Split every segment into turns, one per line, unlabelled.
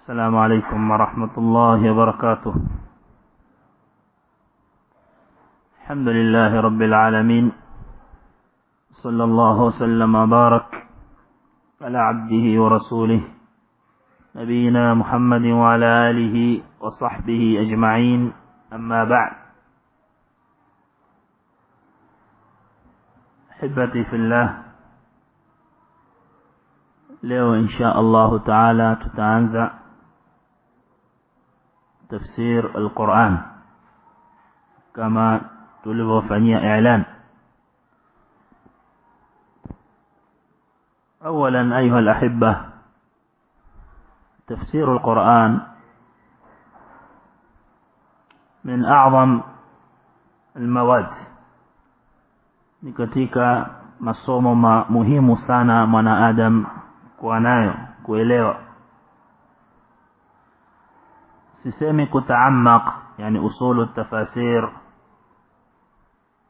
السلام عليكم ورحمة الله وبركاته. الحمد لله رب العالمين. صلى الله وسلم وبارك على عبده ورسوله نبينا محمد وعلى آله وصحبه أجمعين. أما بعد. أحبتي في الله leo insha allahu taala tutaanza تفسير القرآن كما تلوفني إعلان. أولا أيها الأحبة تفسير القرآن من أعظم المواد. نكتيكا katika masomo muhimu sana mwana adam kuwa nayo sisemi kutaamaq yani usulu tafasir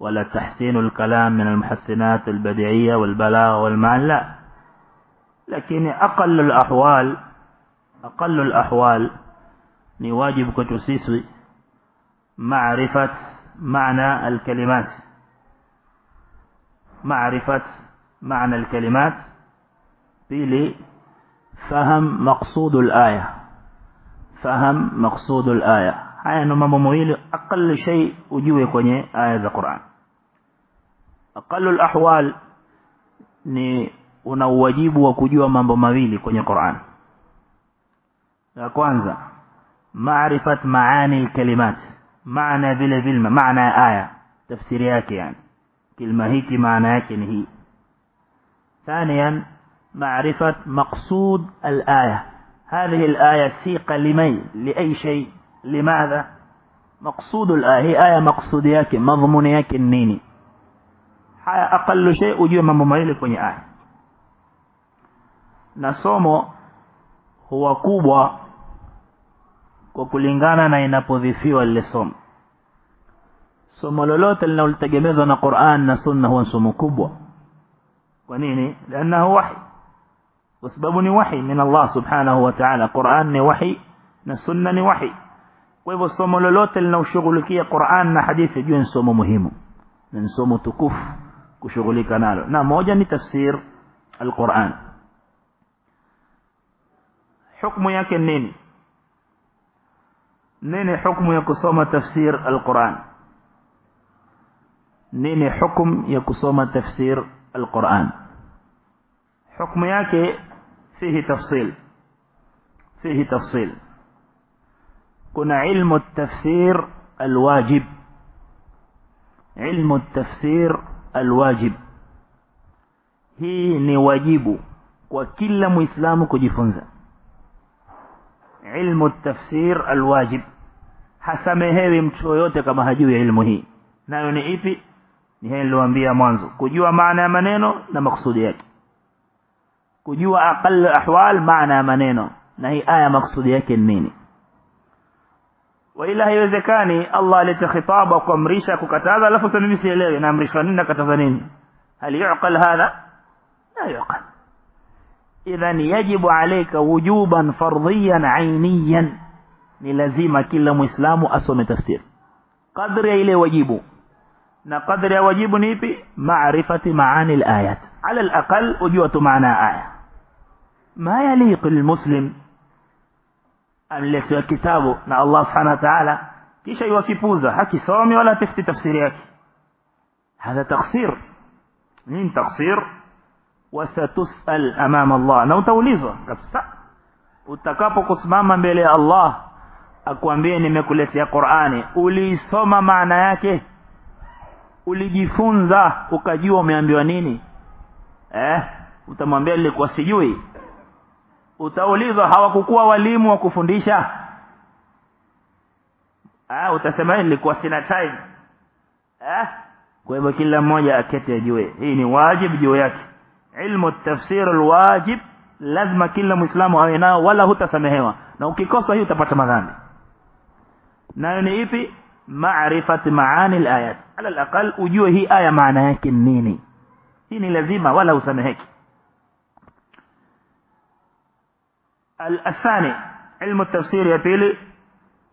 ولا تحسين الكلام من المحسنات البديعية والبلاغة والمعنى لا. لكن أقل الأحوال أقل الأحوال نواجب كتسيسي معرفة معنى الكلمات. معرفة معنى الكلمات pili faham maqsudul aya faham maqsudul aya haya ndo mambo mawili aqallu shay ujue kwenye aya za Qur'an aqallul ahwal ni una uwajibu wa kujua mambo mawili kwenye Qur'an la kwanza maarifat maani alkalimat maana vile vile maana ya aya tafsiri yake yani kilima hiki maana yake ni hii ثانيا معرفة مقصود الآية هذه الآية سيق لمن؟ لأي شيء؟ لماذا؟ مقصود الآية هي آية مقصودياك مضمونياك النيني. حيا أقل شيء أجيب من مميلك وني آية. نصومو هو كوبوا وكلنغانا نينا بوذيفيو اللصوم سمولولوت لنا التقميزنا قرآن نصنه ونصومه كوبوا. ونيني لأنه وحي. وسبب وحي من الله سبحانه وتعالى. قرآن وحي نسنة وحي وإذا صوم للوت لنو شغلك يا قرآن نحديث جوين صوم مهم من صوم تكف كشغلك ناله نعم وجني تفسير القرآن. حكم يك نين نين حكم يك صوم تفسير القرآن. نين حكم يك صوم تفسير القرآن. حكم يك fihi tafsil fihi tafsil kuna ilmu tafsir alwajib ilmu tafsir alwajib hii ni wajibu kwa kila muislamu kujifunza. Ilmu tafsir alwajib. Hasamehewi mtu yoyote kama hajui ilmu hii. Nayo ni ipi? Ni hii niliwaambia mwanzo. Kujua maana ya maneno na maksudi yake. Kujua aqall ahwal maana ya maneno na hii aya maksudi yake ni nini wa ila haiwezekani Allah alete khitaba kuamrisha kukataza alafu sasa mimi sielewi naamrishwa nini nakataza nini hal yuqal hadha la yuqal idhan yajibu alayka wujuban fardhiyan ayniyan ni lazima kila muislamu asome tafsir kadri ya ile wajibu na kadri ya wajibu ni ipi maarifati maani alayat ala alaqal ujua tu maana aya ما يليق للمسلم ameletewa kitabu na Allah subhanahu wa ta'ala kisha iwakipuza hakisomi wala tafti tafsiri yake هذا تقصير من تقصير وستصل امام الله na utaulizwa kabisa utakapokusimama mbele ya Allah akwambie nimekuletea Qur'ani ulisoma maana yake ulijifunza ukajua umeambiwa nini? Eh utamwambia nilikuwa sijui. Utaulizwa hawakukuwa walimu wa kufundisha? Ah utasema nilikuwa sina time. Eh kwa hivyo kila mmoja akete ajue. Hii ni wajibu juu yake. Ilmu tafsir alwajib lazima kila muislamu awe nao wala hutasamehewa. Na ukikosa hii utapata madhambi. Nayo ni ipi معرفة معاني الآيات. على الأقل أجوه هي آية معنى هكي النيني هي نلزيمة ولا أسمى هيك الثاني علم التفسير يا بيلي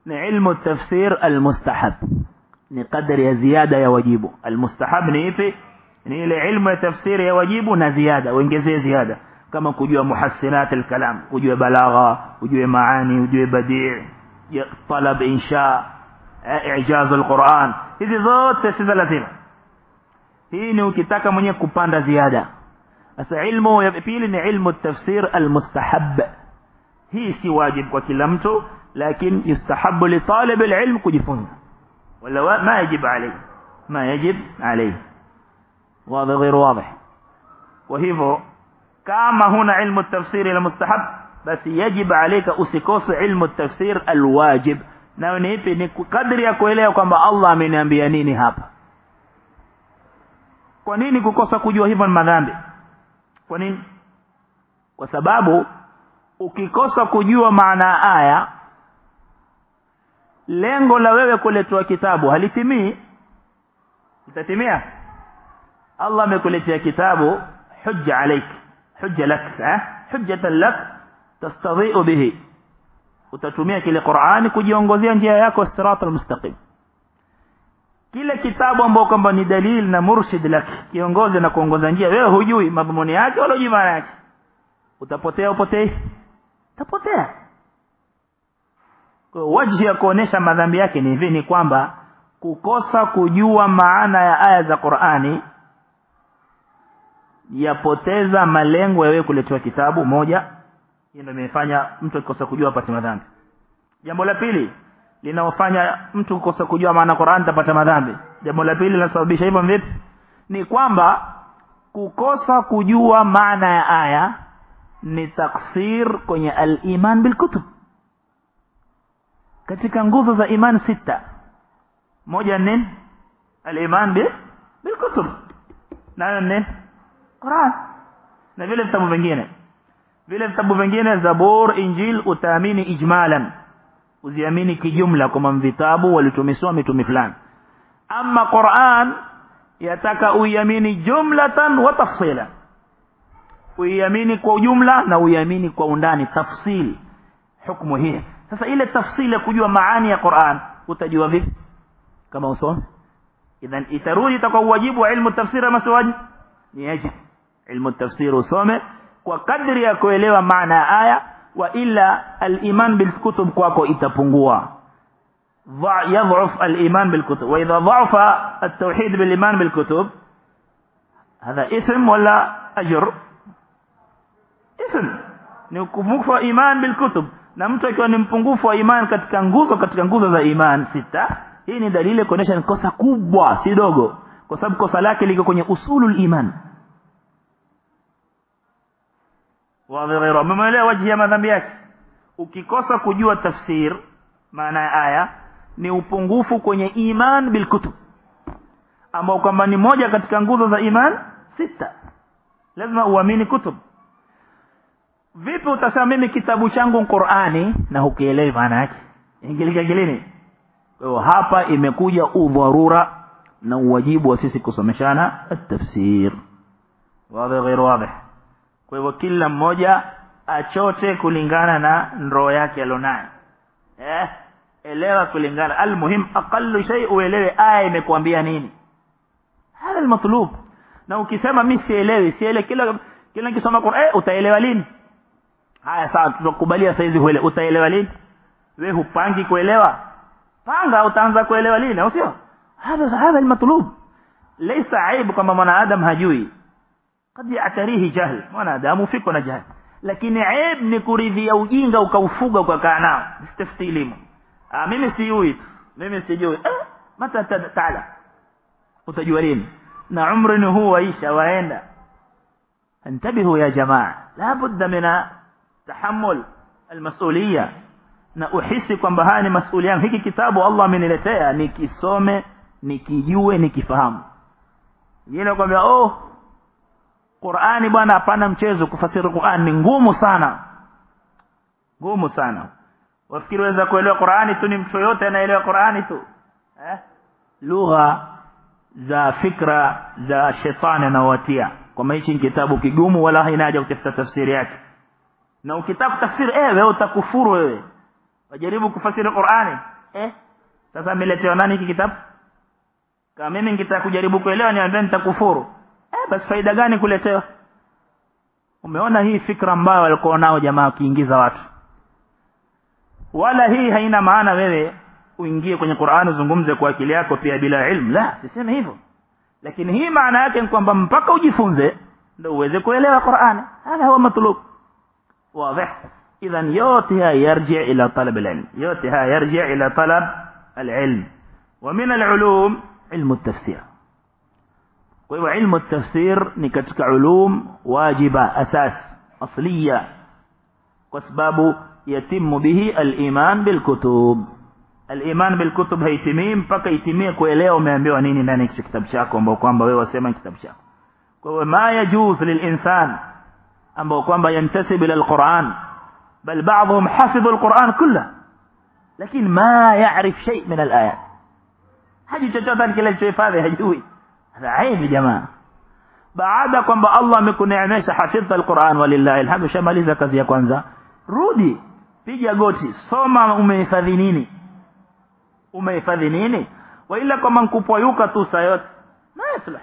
علم التفسير المستحب. نقدر يا زيادة يا واجب المستحب نيفي ني علم التفسير يا واجب نزيادة وانجزي زيادة. كما كجوه محسنات الكلام. كجوه بلاغة كجوه معاني كجوه بديع. طلب إنشاء. I'jaz alquran hizi zote si lazima hii ni ukitaka mwenye kupanda ziada sasa ilmu ya pili ni ilmu tafsir almustahab hii si wajib kwa kila mtu lakini yustahabu li talib alilm kujifunza wala ma yajib alayhi ma yajib alayhi واضح غير واضح وهيفو كما هنا علم التفسير المستحب بس يجب عليك usikose علم التفسير الواجب na ni ipi? Ni kadri ya kuelewa kwamba Allah ameniambia nini hapa. Kwa nini kukosa kujua hivyo ni madhambi? Kwa nini? Kwa sababu ukikosa kujua maana aya lengo la wewe kuletwa kitabu halitimii. Itatimia? Allah amekuletea kitabu hujja alayk hujja lak eh? Hujjatan lak tastadhi'u bihi utatumia kile Qur'ani kujiongozea njia yako siratal mustaqim. Kile kitabu ambao kwamba ni dalil na murshid lak kiongoze na kuongoza njia wewe hujui madhumuni yake wala hujui maana yake. Utapotea upotei utapotea. Kwa wajhi ya kuonesha madhambi yake ni hivi ni kwamba kukosa kujua maana ya aya za Qur'ani yapoteza malengo ya wewe kuletewa kitabu moja hiyo ndio imefanya mtu akikosa kujua apate madhambi. Jambo la pili linaofanya mtu kukosa kujua maana Qur'an tapata madhambi. Jambo la pili linasababisha hivyo vipi? Ni kwamba kukosa kujua maana ya aya ni taksir kwenye al-iman bil katika nguzo za iman sita. Moja nini? Al-iman bil kutub nayo nini? Qur'an. Na vile vitabu vingine vile vitabu vingine Zabur Injil utaamini ijmalan. Uziamini kijumla kama vitabu walitumisiwa mitume fulani. Ama Qur'an yataka uiamini jumlatan wa tafsila. Uiamini kwa ujumla na uiamini kwa undani. Tafsili hukumu hii. Sasa ile tafsili ya kujua maani ya Qur'an utajua vipi? Kama usome. Idhan itarudi itakuwa wajibu wa ilmu tafsira ama ni yajibu ilmu tafsir usome kwa kadri ya kuelewa maana ya aya wa illa al-iman bil kutub kwako itapungua يضعف الإيمان بالكتب وإذا ضعف التوحيد بالإيمان بالكتب هذا إثم ولا أجر إثم ni upungufu wa iman bil kutub na mtu akiwa ni mpungufu wa iman katika nguzo katika nguzo za iman sita hii ni dalili kuonesha ni kosa kubwa si dogo kwa sababu kosa lake liko kwenye usulul iman wa ghairihi wajhi ya madhambi yake? Ukikosa kujua tafsir maana ya aya ni upungufu kwenye iman bil kutub ambao kwamba ni moja katika nguzo za iman sita. Lazima uamini kutub. Vipi utasema mimi kitabu changu Qur'ani na hukielewi maana yake? Ingilika gilini kwa hapa imekuja udharura na uwajibu wa sisi kusomeshana at-tafsir wazi ghairu wazi kwa hivyo kila mmoja achote kulingana na roho yake alionayo. Eh elewa kulingana. Almuhim aqallu shay uelewe aya imekwambia nini. Hadha almatlub. Na ukisema mimi sielewi siele kila kila nikisoma Qur'an eh utaelewa lini? Haya sawa tutakubalia saizi huele utaelewa lini? Wewe hupangi kuelewa? Panga utaanza kuelewa lini au sio? Hadha hadha almatlub. Laysa aibu kama mwanadamu hajui قد يعتريه جهل mwanadamu fiko na jahil lakini aib ni kuridhia ujinga ukaufuga ukakaa nao sitafuti elimu ah mimi sijui mimi sijui eh mata taala utajua lini na umri ni huu waisha waenda انتبهوا يا جماعة لا بد من تحمل المسؤوليه na uhisi kwamba haya ni masuala yangu hiki kitabu Allah ameniletea nikisome nikijue nikifahamu yeye kwambia oh Qur'ani bwana hapana mchezo kufasiri Qur'ani ni ngumu sana. Ngumu sana. Wafikiri waweza kuelewa Qur'ani tu ni mtu yote anaelewa Qur'ani tu. Eh? Lugha za fikra za shetani anawatia. Kwa hichi ni kitabu kigumu wala haina kutafuta tafsiri yake. Na ukitaka kutafsiri eh wewe utakufuru wewe. Wajaribu kufasiri Qur'ani eh? Sasa ameletewa nani hiki kitabu? Kama mimi nikitaka kujaribu kuelewa niambia nitakufuru basi faida gani kuletewa? Umeona hii fikra ambayo walikuwa nao jamaa wakiingiza watu. Wala hii haina maana wewe uingie kwenye Qur'an uzungumze kwa akili yako pia bila ilmu. La siseme hivyo. Lakini hii maana yake ni kwamba mpaka ujifunze ndio uweze kuelewa Qur'an. Hadha huwa matlub. Wazi idhan yote haya yarji ila talab lilm yote haya yarji ila talab alilm. Wa min alulum ilmu tafsir kwa hivyo ilmu tafsir ni katika ulum wajiba asas asliya kwa sababu yatimu bihi al-iman bil kutub al-iman bil kutub haitimii mpaka itimie kuelewa umeambiwa nini ndani ya kitabu chako ambao kwamba wewe wasema kitabu chako kwa hivyo ma yajuz lil insan ambao kwamba yantasib ila al-Qur'an bal ba'dhum hafidhu al-Qur'an kullahu lakini ma ya'rif shay min al-ayat haji chochote kile alichohifadhi hajui هذا عيب jamaa baada kwamba Allah amekuneemesha hafidha alquran walillahi alhamdu shamaliza kazi ya kwanza rudi piga goti soma umehifadhi nini umehifadhi nini wa ila kama nkupwayuka tu sayot ma yaslah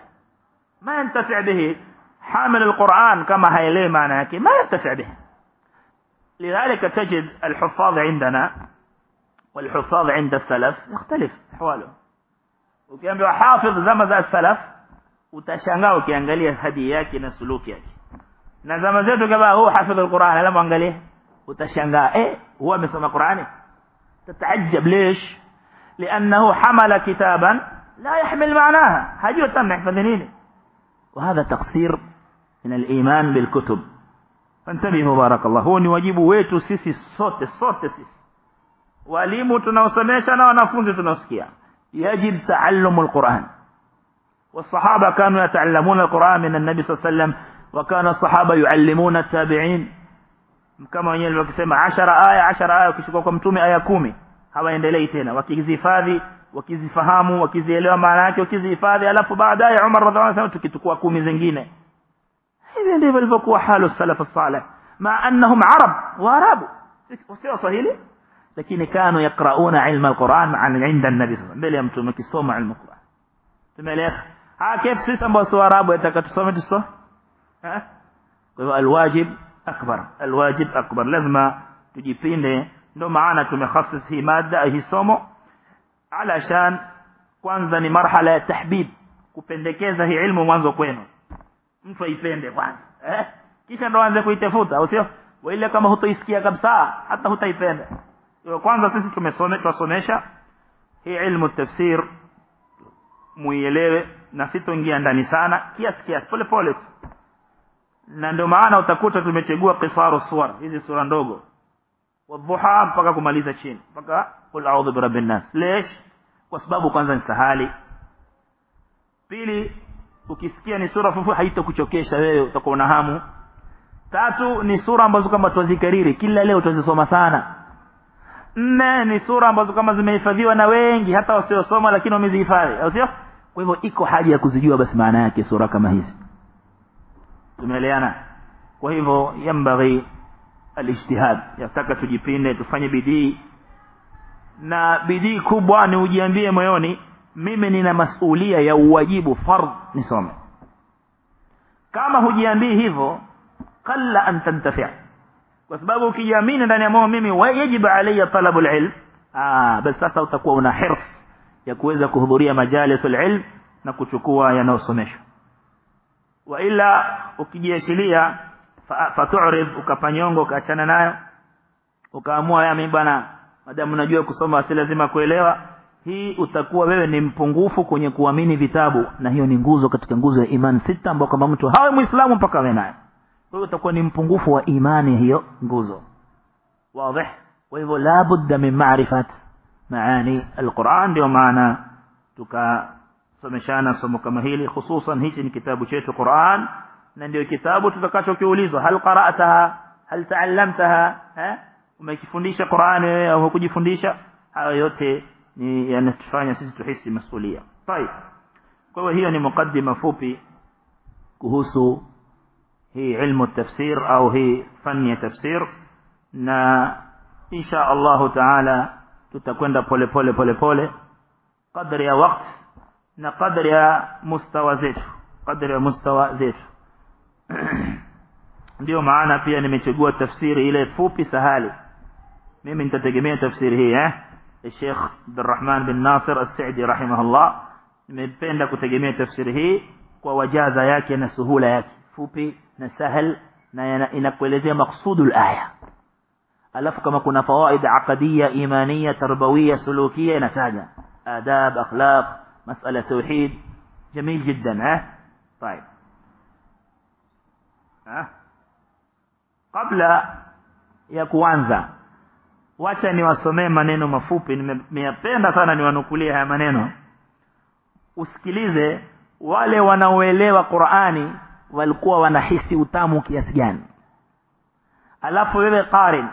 ma yantafi bihi حامل القرآن كما هيلي معنى ما ينتفع به لذلك تجد الحفاظ عندنا والحفاظ عند السلف يختلف أحواله ukiambiwa hafidh zama za salaf utashangaa ukiangalia hadi yake na suluki yake na zama zetu kama huu hafidh alquran alamu angalia utashangaa eh huwa amesoma qurani تتعجب ليش لأنه حمل كتابا لا يحمل معناها هجوا تم يحفظنين وهذا تقصير من الايمان بالكتب فانتبهوا بارك الله هو wajibu wetu sisi sote sote sisi walimu tunaosomesha na wanafunzi tunaosikia يجب تعلم القرآن. والصحابة كانوا يتعلمون القرآن من النبي صلى الله عليه وسلم وكان الصحابة يعلمون التابعين. كما ينبغي كسيما عشر آية عشر آية وكشككم تومي آية كومي. هوا يندليتنا وكزفاذي وكزفهام وكزيلوا معناك وكزفاذي ألف بعد آية عمر رضي الله سلام تكتكوا كومي زنجين إذا ندفل حال السلف الصالح مع أنهم عرب وعرابوا وصير صهيلي lakini kanu yakrauna ilma alquran an inda an-nabi mbele ya mtume kisoma alquran tumeeleza ah kif sisi ambao sio arabu atakatusome tusome kwa hivyo alwajib akbar. Alwajib akbar. Lazima tujipinde. Ndio maana tumekhasis hii mada hii somo. Alashan kwanza ni marhala ya tahbib. Kupendekeza hii ilmu mwanzo kwenu. Mtu aipende kwanza. Eh? Kisha ndo aanze kuitafuta au sio? Ile kama hutoisikia kabisa hata hutaipenda kwanza sisi tumesome tusomesha hii ilmu tafsir muielewe na sitoingia ndani sana kiasi kiasi pole pole na ndio maana utakuta tumechagua qisaru suwar hizi sura ndogo. Wadhuha mpaka kumaliza chini mpaka qul a'udhu birabbin nas. Lesh kwa sababu kwanza ni sahali. Pili ukisikia ni sura fufu haitakuchokesha wewe utakuwa na hamu. Tatu ni sura ambazo kama tuzikariri kila leo tuzisoma sana nne ni sura ambazo kama zimehifadhiwa na wengi hata wasiosoma lakini wamezihifadhi au sio? Kwa hivyo iko haja ya kuzijua basi maana yake sura kama hizi. Tumeeleana? Kwa hivyo yambaghi alijtihad yataka tujipinde tufanye bidii. Na bidii kubwa ni ujiambie moyoni mimi nina masulia ya uwajibu fardh nisome. Kama hujiambii hivyo qalla an tantafi' kwa sababu ukijiamini ndani ya moyo mimi wajibu alayya talabu alilm ah basi sasa utakuwa una hirs ya kuweza kuhudhuria majalisul ilm na kuchukua yanayosomeshwa. Wa ila ukijiachilia fatu'rid ukapanyongo ukaachana nayo ukaamua ya mimi bwana madamu najua kusoma si lazima kuelewa. Hii utakuwa wewe ni mpungufu kwenye kuamini vitabu na hiyo ni nguzo katika nguzo ya imani sita ambayo kama mtu hawe muislamu mpaka awe nayo kwa hiyo utakuwa ni mpungufu wa imani hiyo nguzo wazi kwa hivyo la budda min ma'rifat maani alquran ndio maana tukasomeshana somo kama hili hususan hichi ni kitabu chetu Qur'an na ndio kitabu tutakachokiulizwa hal qara'taha hal ta'allamtaha eh umekifundisha Qur'an wewe au hukujifundisha hayo yote ni yanatufanya sisi tuhisi masulia طيب kwa hiyo hiyo ni mukaddima fupi kuhusu ilmu tafsir au hii fani ya tafsir na insha Allah taala tutakwenda pole pole pole pole kadri ya wakati na kadri ya mustawa zetu kadri ya mustawa zetu ndio maana pia nimechagua tafsiri ile fupi sahali mimi nitategemea tafsiri hii eh Sheikh Abdurrahman bin Nasir As-Sa'di rahimahullah nimependa kutegemea tafsiri hii kwa wajaza yake na suhula yake fupi na sahal na inakuelezea maksudul aya alafu kama kuna fawaid aqadiyya imaniya tarbawiyya sulukiya inataja adab akhlaq masala tauhid جميل جدا ها طيب ها kabla ya kuanza wacha niwasomee maneno mafupi nimeyapenda sana niwanukulie haya maneno usikilize wale wanaoelewa Qur'ani walikuwa wanahisi utamu kiasi gani alafu wewe qarin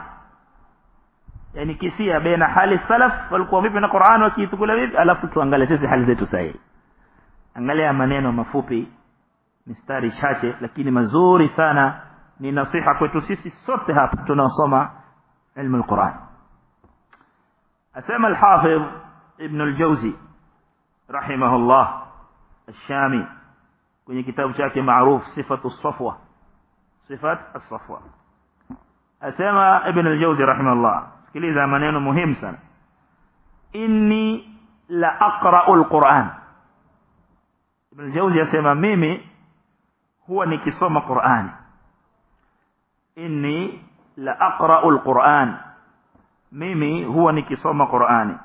yani kisia baina hali salaf walikuwa vipi na Qur'an wakiitukula vipi alafu tuangalie sisi hali zetu sahihi angalia maneno mafupi mistari chache lakini mazuri sana ni nasiha kwetu sisi sote hapa tunaosoma ilmu al-Qur'an asema al-Hafidh Ibn al-Jawzi rahimahullah الشامي kwenye kitabu chake maarufu sifatu safwa sifat as-safwa asema ibn al-jawzi rahimahullah sikiliza maneno muhimu sana inni la aqra'u al-quran ibn al-jawzi asema mimi huwa nikisoma qur'ani inni la aqra'u al-quran mimi huwa nikisoma qur'ani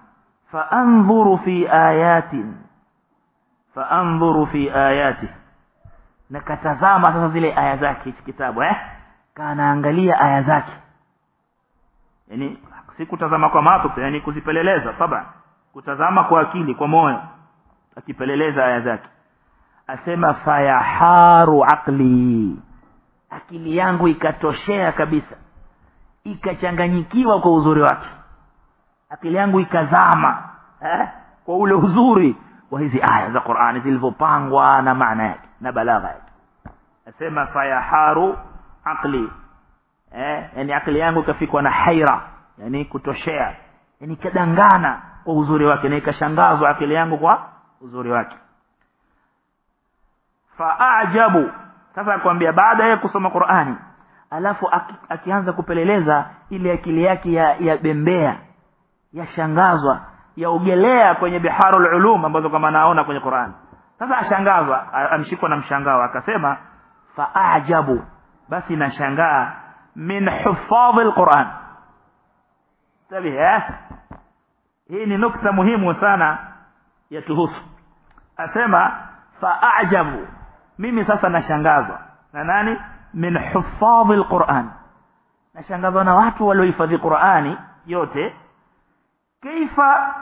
fa anzuru fi ayatin fa anzuru fi ayatihi nakatazama sasa zile aya zake hichi kitabu eh? Kanaangalia aya zake. Yani si kutazama kwa macho yani kuzipeleleza saba kutazama kwa akili kwa moyo akipeleleza aya zake. Asema fayaharu aqli. Akili yangu ikatoshea kabisa. Ikachanganyikiwa kwa uzuri wake. Akili yangu ikazama eh? Kwa ule uzuri wa hizi aya za Qur'ani zilizopangwa na maana yake na balagha. Yake asema fayaharu aqli. Eh yani akili yangu ikafikwa na haira yani kutoshea yani kadangana kwa uzuri wake na ikashangazwa akili yangu kwa uzuri wake. Faajabu sasa akwambia baada ya kusoma Qur'ani alafu akianza kupeleleza ile akili yake ya, ya bembea yashangazwa yaogelea kwenye biharul ulum ambazo kama naona kwenye Qur'an sasa ashangazwa amshikwa na mshangao akasema faajabu basi nashangaa min hufadhi alquran. Tabi eh? Hii ni nukta muhimu sana ya tuhusu. Asema faajabu mimi sasa nashangazwa. Na nani? Min hufadhi alquran. Nashangazwa na watu waliohifadhi Qur'ani yote. Kaifa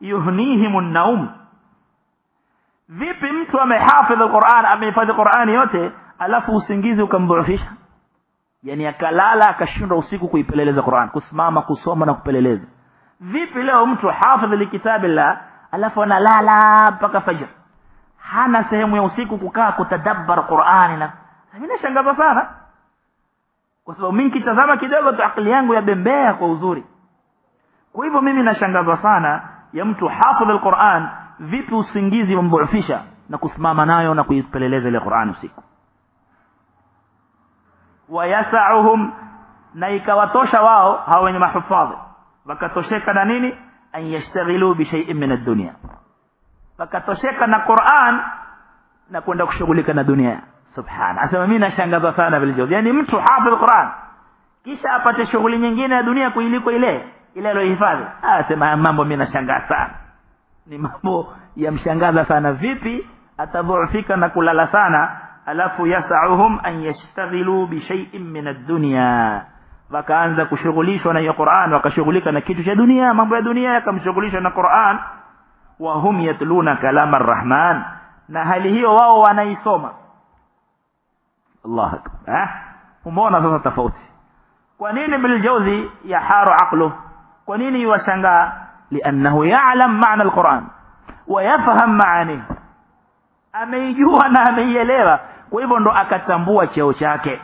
yuhnihim naum vipi mtu amehafidhi Qur'an amehifadhi Qur'ani yote alafu usingizi ukamdhoofisha? Yani akalala akashindwa usiku kuipeleleza Qur'an kusimama kusoma na kupeleleza. Vipi leo mtu hafidhi likitabillah alafu analala mpaka fajr? Hana sehemu ya usiku kukaa kutadabbar Qur'ani na mimi nashangaza sana. Kwa sababu mimi kitazama kidogo tu akili yangu yabembea kwa uzuri. Kwa hivyo mimi nashangazwa sana ya mtu hafidh alquran vipi usingizi wamdhoofisha na kusimama nayo na kuipeleleza ile Qur'an usiku? Wayasauhum na ikawatosha wao hao wenye mahufadhi. Wakatosheka na nini? An bi shay'in min ad-dunya. Wakatosheka na Qur'an na kwenda kushughulika na dunia. Subhana. Asema mimi nashangazwa sana vile yani mtu hafidh Qur'an. Kisha apate shughuli nyingine ya dunia kuiliko ile ile aliyohifadhi asema mambo mimi nashangaa sana ni mambo yamshangaza sana. Vipi? Atadhufika na kulala sana. Alafu yasauhum an yashtaghilu bi shay'in min ad-dunya. Wakaanza kushughulishwa na Qur'an wakashughulika na kitu cha dunia. Mambo ya dunia yakamshughulisha na Qur'an. Wa hum yatluna kalam ar-rahman. Na hali hiyo wao wanaisoma. Allah akbar eh? Umeona sasa tofauti. Kwa nini biljawzi yaharu aqlu kwa nini yuwashangaa ya'lam ma'na al-Qur'an wa yafham ma'ani ameijua na ameielewa kwa hivyo ndo akatambua cheo chake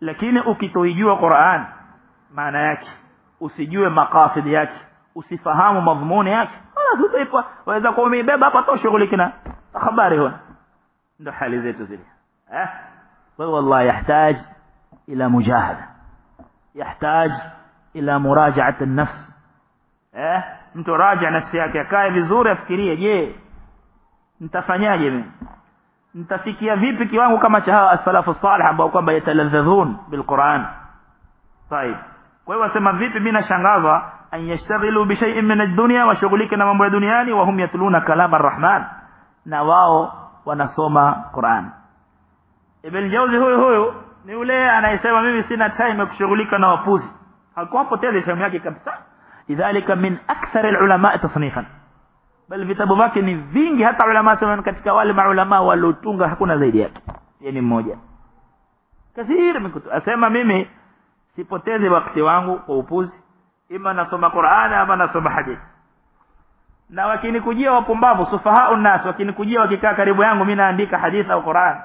lakini ukitoijua Qur'an maana yake usijue makasidi yake usifahamu madhumuni yake wala utaipa waweza kuwa umeibeba hapa tu shughuliki na habari huna ndio hali zetu zile eh kwa wallahi yahitaji ila mujahada yahitaji ila murajaat an-nafs eh mtu raja nafsi yake akae vizuri afikirie je nitafanyaje mimi nitafikia vipi kiwango kama cha hawa as-salafu salih ambao kwamba yataladhadhun bilquran طيب kwa hiyo wasema vipi mimi nashangazwa an yashtaghilu bi shay'in min ad-dunya washughulike na mambo ya duniani wa hum yatluna kalam ar-rahman na wao wanasoma Qur'an Ibn Jawzi huyo huyo ni yule anayesema mimi sina time ya kushughulika na wapuzi hakuwapoteza time yake kabisa idhalika min akthar alulama tasnifan. Bal vitabu vyake ni vingi hata ulama sana katika wale maulama waliotunga hakuna zaidi yake. Yeye ni mmoja. Kathiri mikutu. Asema mimi sipoteze wakati wangu kwa upuzi. Ima nasoma Qur'an ama nasoma hadithi. Na wakinikujia wapumbavu sufahau nas wakinikujia wakikaa karibu yangu mimi naandika hadithi au Qur'an.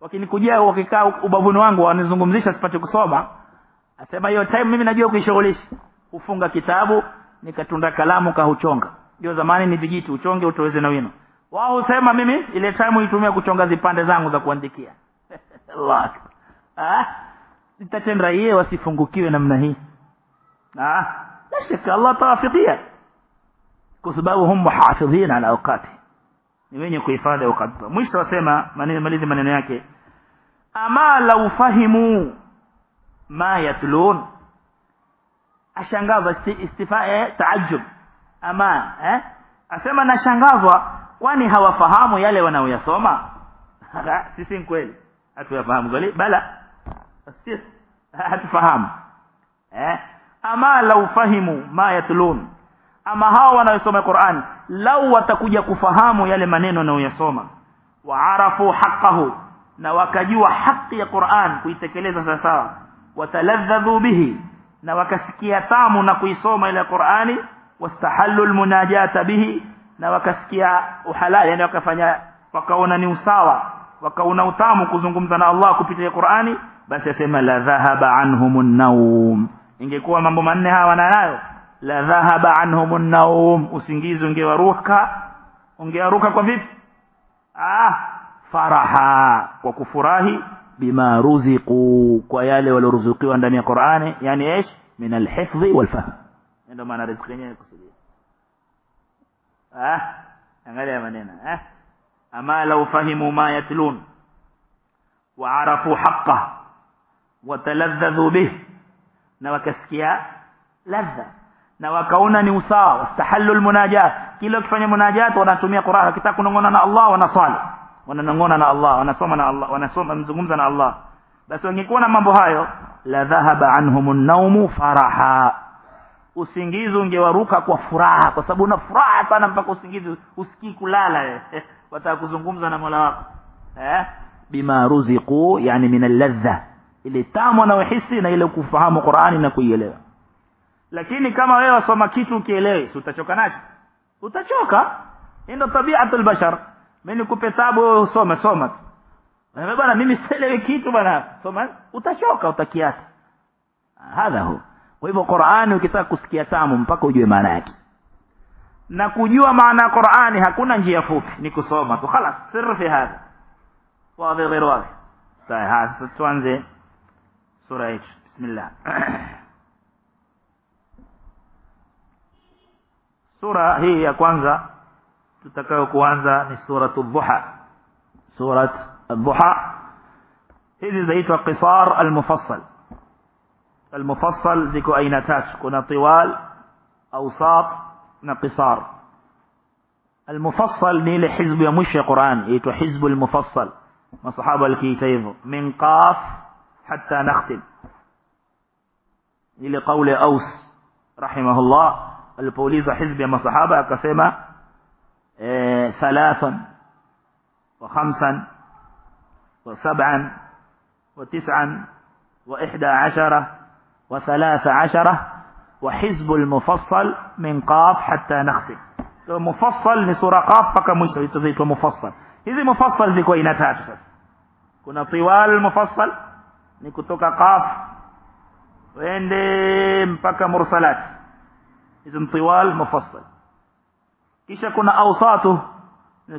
Wakinikujia wakikaa ubavuni wangu wanizungumzisha sipate kusoma. Asema hiyo time mimi najua kuishughulisha kufunga kitabu nikatunda kalamu kahuchonga ndio zamani ni vijiti uchonge utoweze na wino. Wao husema mimi ile time uitumia kuchonga zipande zangu za kuandikia. Allah ah nitatenda yeye wasifungukiwe namna hii. Ah la shaka Allah tawafikia. Kwa sababu hum muhafidhin ala awqati. Ni wenye kuhifadhi wakati mwisho wasema maneno malizi maneno yake. Ama la ufahimu ma yatlun ashangazwa istifa eh, taajjub ama eh? Asema nashangazwa kwani hawafahamu yale wanaoyasoma? Sisi kweli. Hatuyafahamu kweli bala sisi hatufahamu eh? Ama lau fahimu ma yatlun ama hao wanaosoma Qur'an lau watakuja kufahamu yale maneno wanayoyasoma waarafu haqqahu na wakajua haki ya Qur'an kuitekeleza sawa sawa wataladhdhu bihi na wakasikia tamu na kuisoma ile Qur'ani wastahallu almunajata bihi na wakasikia uhalali yani wakafanya wakaona ni usawa wakaona utamu kuzungumza na Allah kupitia Qur'ani basi asema la dhahaba anhumun naum ingekuwa mambo manne hawa nayo la dhahaba anhumun naum usingizi ungewaruka. Ungewaruka kwa vipi? Ah faraha kwa kufurahi bima ruziqu kwa yale walioruzukiwa ndani ya Qur'ani yani إيش min alhifdhi walfahm ndio maana riziki yenyewe kusudia ah angalia maneno eh ama law fahimu ma yatlun wa arafu haqqah wa taladhdhu bih na wakasikia ladha na wakaona ni usawa wastahallu almunajat kila ukifanya munajat wanatumia Qur'an wakitaka kunongona na Allah wanaswali wananongona na Allah wanasoma na Allah wanasoma mzungumza na Allah. Basi wangekuwa na mambo hayo la dhahaba anhumun naumu faraha. Usingizi ungewaruka kwa furaha kwa sababu una furaha sana mpaka usingizi usikii kulala eh wataka kuzungumza na Mola wako. Eh? Bima ruziqu yani min alladha. Ile tamu anayohisi na ile kufahamu Qur'ani na kuielewa. Lakini kama wewe wasoma kitu ukielewi utachoka nacho? Utachoka. Ndio tabiatul bashar mi nikupe sabu wewe usome soma bwana mimi sielewi kitu bwana soma. Utachoka utakiasi. Hadha hu. Kwa hivyo qurani ukitaka kusikia tamu mpaka ujue maana yake. Na kujua maana ya qurani hakuna njia fupi. Ni kusoma tu. Khalas sir fi hadha. Wadhi ghair wadhi sai sasa tuanze sura yetu. Bismillah. Sura hii ya kwanza tutakayo kuanza ni suratu dhuha surat dhuha hizi zaitwa qisar almufassal almufassal ziko aina tatu kuna tiwal awsat na qisar المفصل ni ile hizbu ya mwisho ya Qur'an inaitwa hizbu al-mufassal masahaba walikiita hivyo min qaf hatta nakhtim ile kauli aus rahimahullah alipoulizwa hizbi ya masahaba akasema ثلاثا وخمسا وسبعا وتسعا وإحدى عشرة وثلاث عشرة وحزب المفصل من قاف حتى نختم مفصل لسورة قاف فك مشتريت مفصل. هذه مفصل ذي كوينة كنا طوال المفصل نكتوك قاف. وعندي مبكى مرسلات. إذن طوال مفصل. كيش كنا أوصاته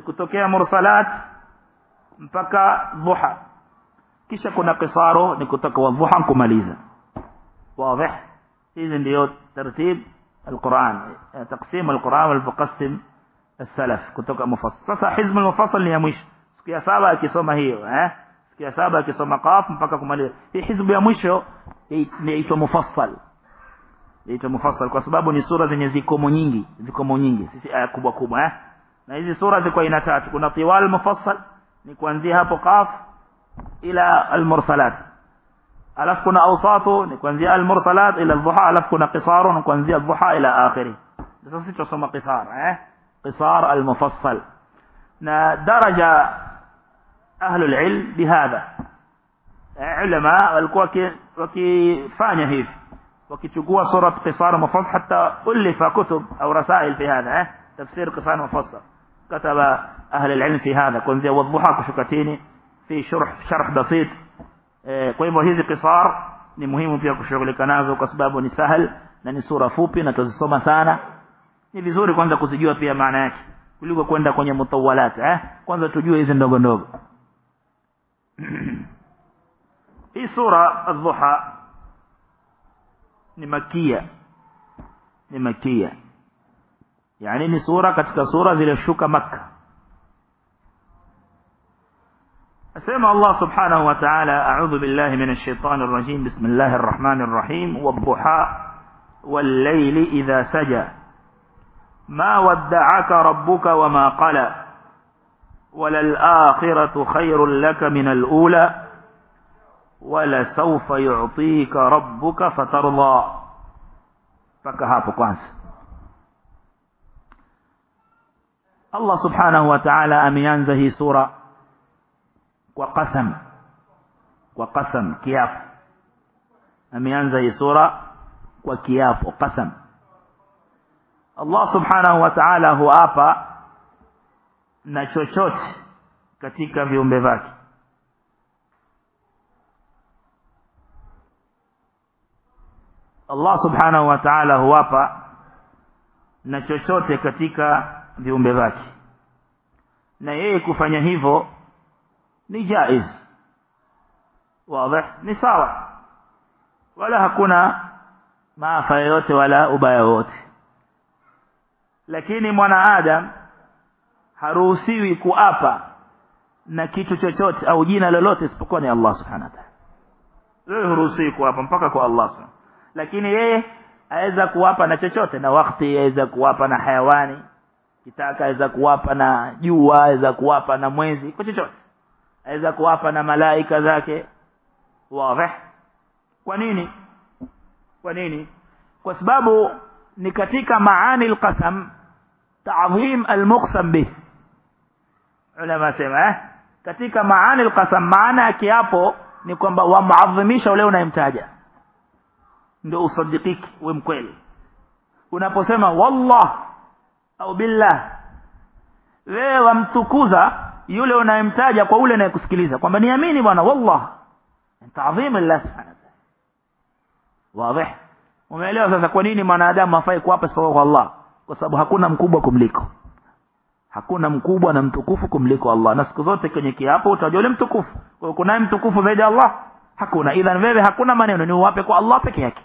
kutokea mursalat mpaka dhuha kisha kuna qisaro ni kutoka wa dhuha kumaliza wazi hizi ndio tartib القرآن تقسيم القرآن والمقسم السلف kutoka mufassal sasa hizb al-mufassal ni ya mwisho siku ya saba akisoma hiyo eh siku saba akisoma qaf mpaka kumaliza hii hizb ya mwisho inaitwa mufassal inaitwa mufassal kwa sababu ni sura zenye zikomo nyingi zikomo nyingi sisi aya kubwa kubwa eh na hizi sura ziko aina tatu kuna tiwal mufassal ni kuanzia hapo qaf ila al-mursalat alafu kuna awsatu ni kuanzia al-mursalat ila al-dhuha alafu kuna qisaru ni kuanzia dhuha ila akhiri sasa sisi tusoma qisar eh qisar al-mufassal na daraja ahli al-ilm bihadha ulama walikuwa wakifanya hivi wakichukua sura qisar mufassal hatta ulifa kutub au rasail fi hadha eh tafsir qisar mufassal كتب أهل العلم في هذا kuanzia wadhuha kushuka chini fi sharh sharh basit kwa hivyo hizi qisar ni muhimu pia kushughulika nazo kwa sababu ni sahal na ni sura fupi na tuzisoma sana ni vizuri kwanza kuzijua pia maana yake kuliko kwenda kwenye mutawalat eh kwanza tujue hizi ndogo ndogo hii sura adh-dhuha ni makia ni makia يعني yani سورة sura katika sura zilishuka makkah أسمع الله سبحانه وتعالى أعوذ بالله من الشيطان الرجيم بسم الله الرحمن الرحيم والضحى والليل إذا سجى. ما ودعك ربك وما قلى وللآخرة خير لك من الأولى ولسوف يعطيك ربك فترضى. فكهفه كwanza الله سبحانه وتعالى أميان زهي سورة وقسم وقسم كياف. أميان زهي سورة وكياف وقسم. الله سبحانه وتعالى هو آفا نشوشوش كتيكا في أمبيباك الله سبحانه وتعالى هو آفا نشوشوش كتيكا في viumbe vyake. Na yeye kufanya hivyo ni jaiz. Wazi ni sawa. Wala hakuna maafa yote wala ubaya wote lakini mwanaadam haruhusiwi kuapa na kitu chochote au jina lolote isipokuwa ni Allah subhanahu wa ta'ala. Wewe huruhusiwi kuapa mpaka kwa Allah lakini yeye aweza kuapa na chochote na wakati aweza kuapa na hayawani kitaka aweza kuwapa na jua aweza kuwapa na mwezi kwa chochote. Aweza kuwapa na malaika zake. Wazi kwa nini? Kwa nini? Kwa sababu ni katika maani alqasam ta'zim almuqsam bih ulama sema eh? Katika maani alqasam maana ya kiapo ni kwamba wamuadhimisha ule unayemtaja. Ndio usadikiki we mkweli. Unaposema wallah au billah. Wewe wamtukuza yule unayemtaja kwa ule anayekusikiliza kwamba niamini bwana wallah. Ta'zim Allah subhanahu wa wazi. Umeelewa sasa kwa nini mwanadamu afai kuapa isipokuwa kwa Allah? Kwa sababu hakuna mkubwa kumliko. Hakuna mkubwa na mtukufu kumliko Allah. Na siku zote kwenye kiapo utajua yule mtukufu. Kwa kuna mtukufu zaidi Allah? Hakuna. Idhan wewe hakuna maneno ni uwape kwa Allah peke yake.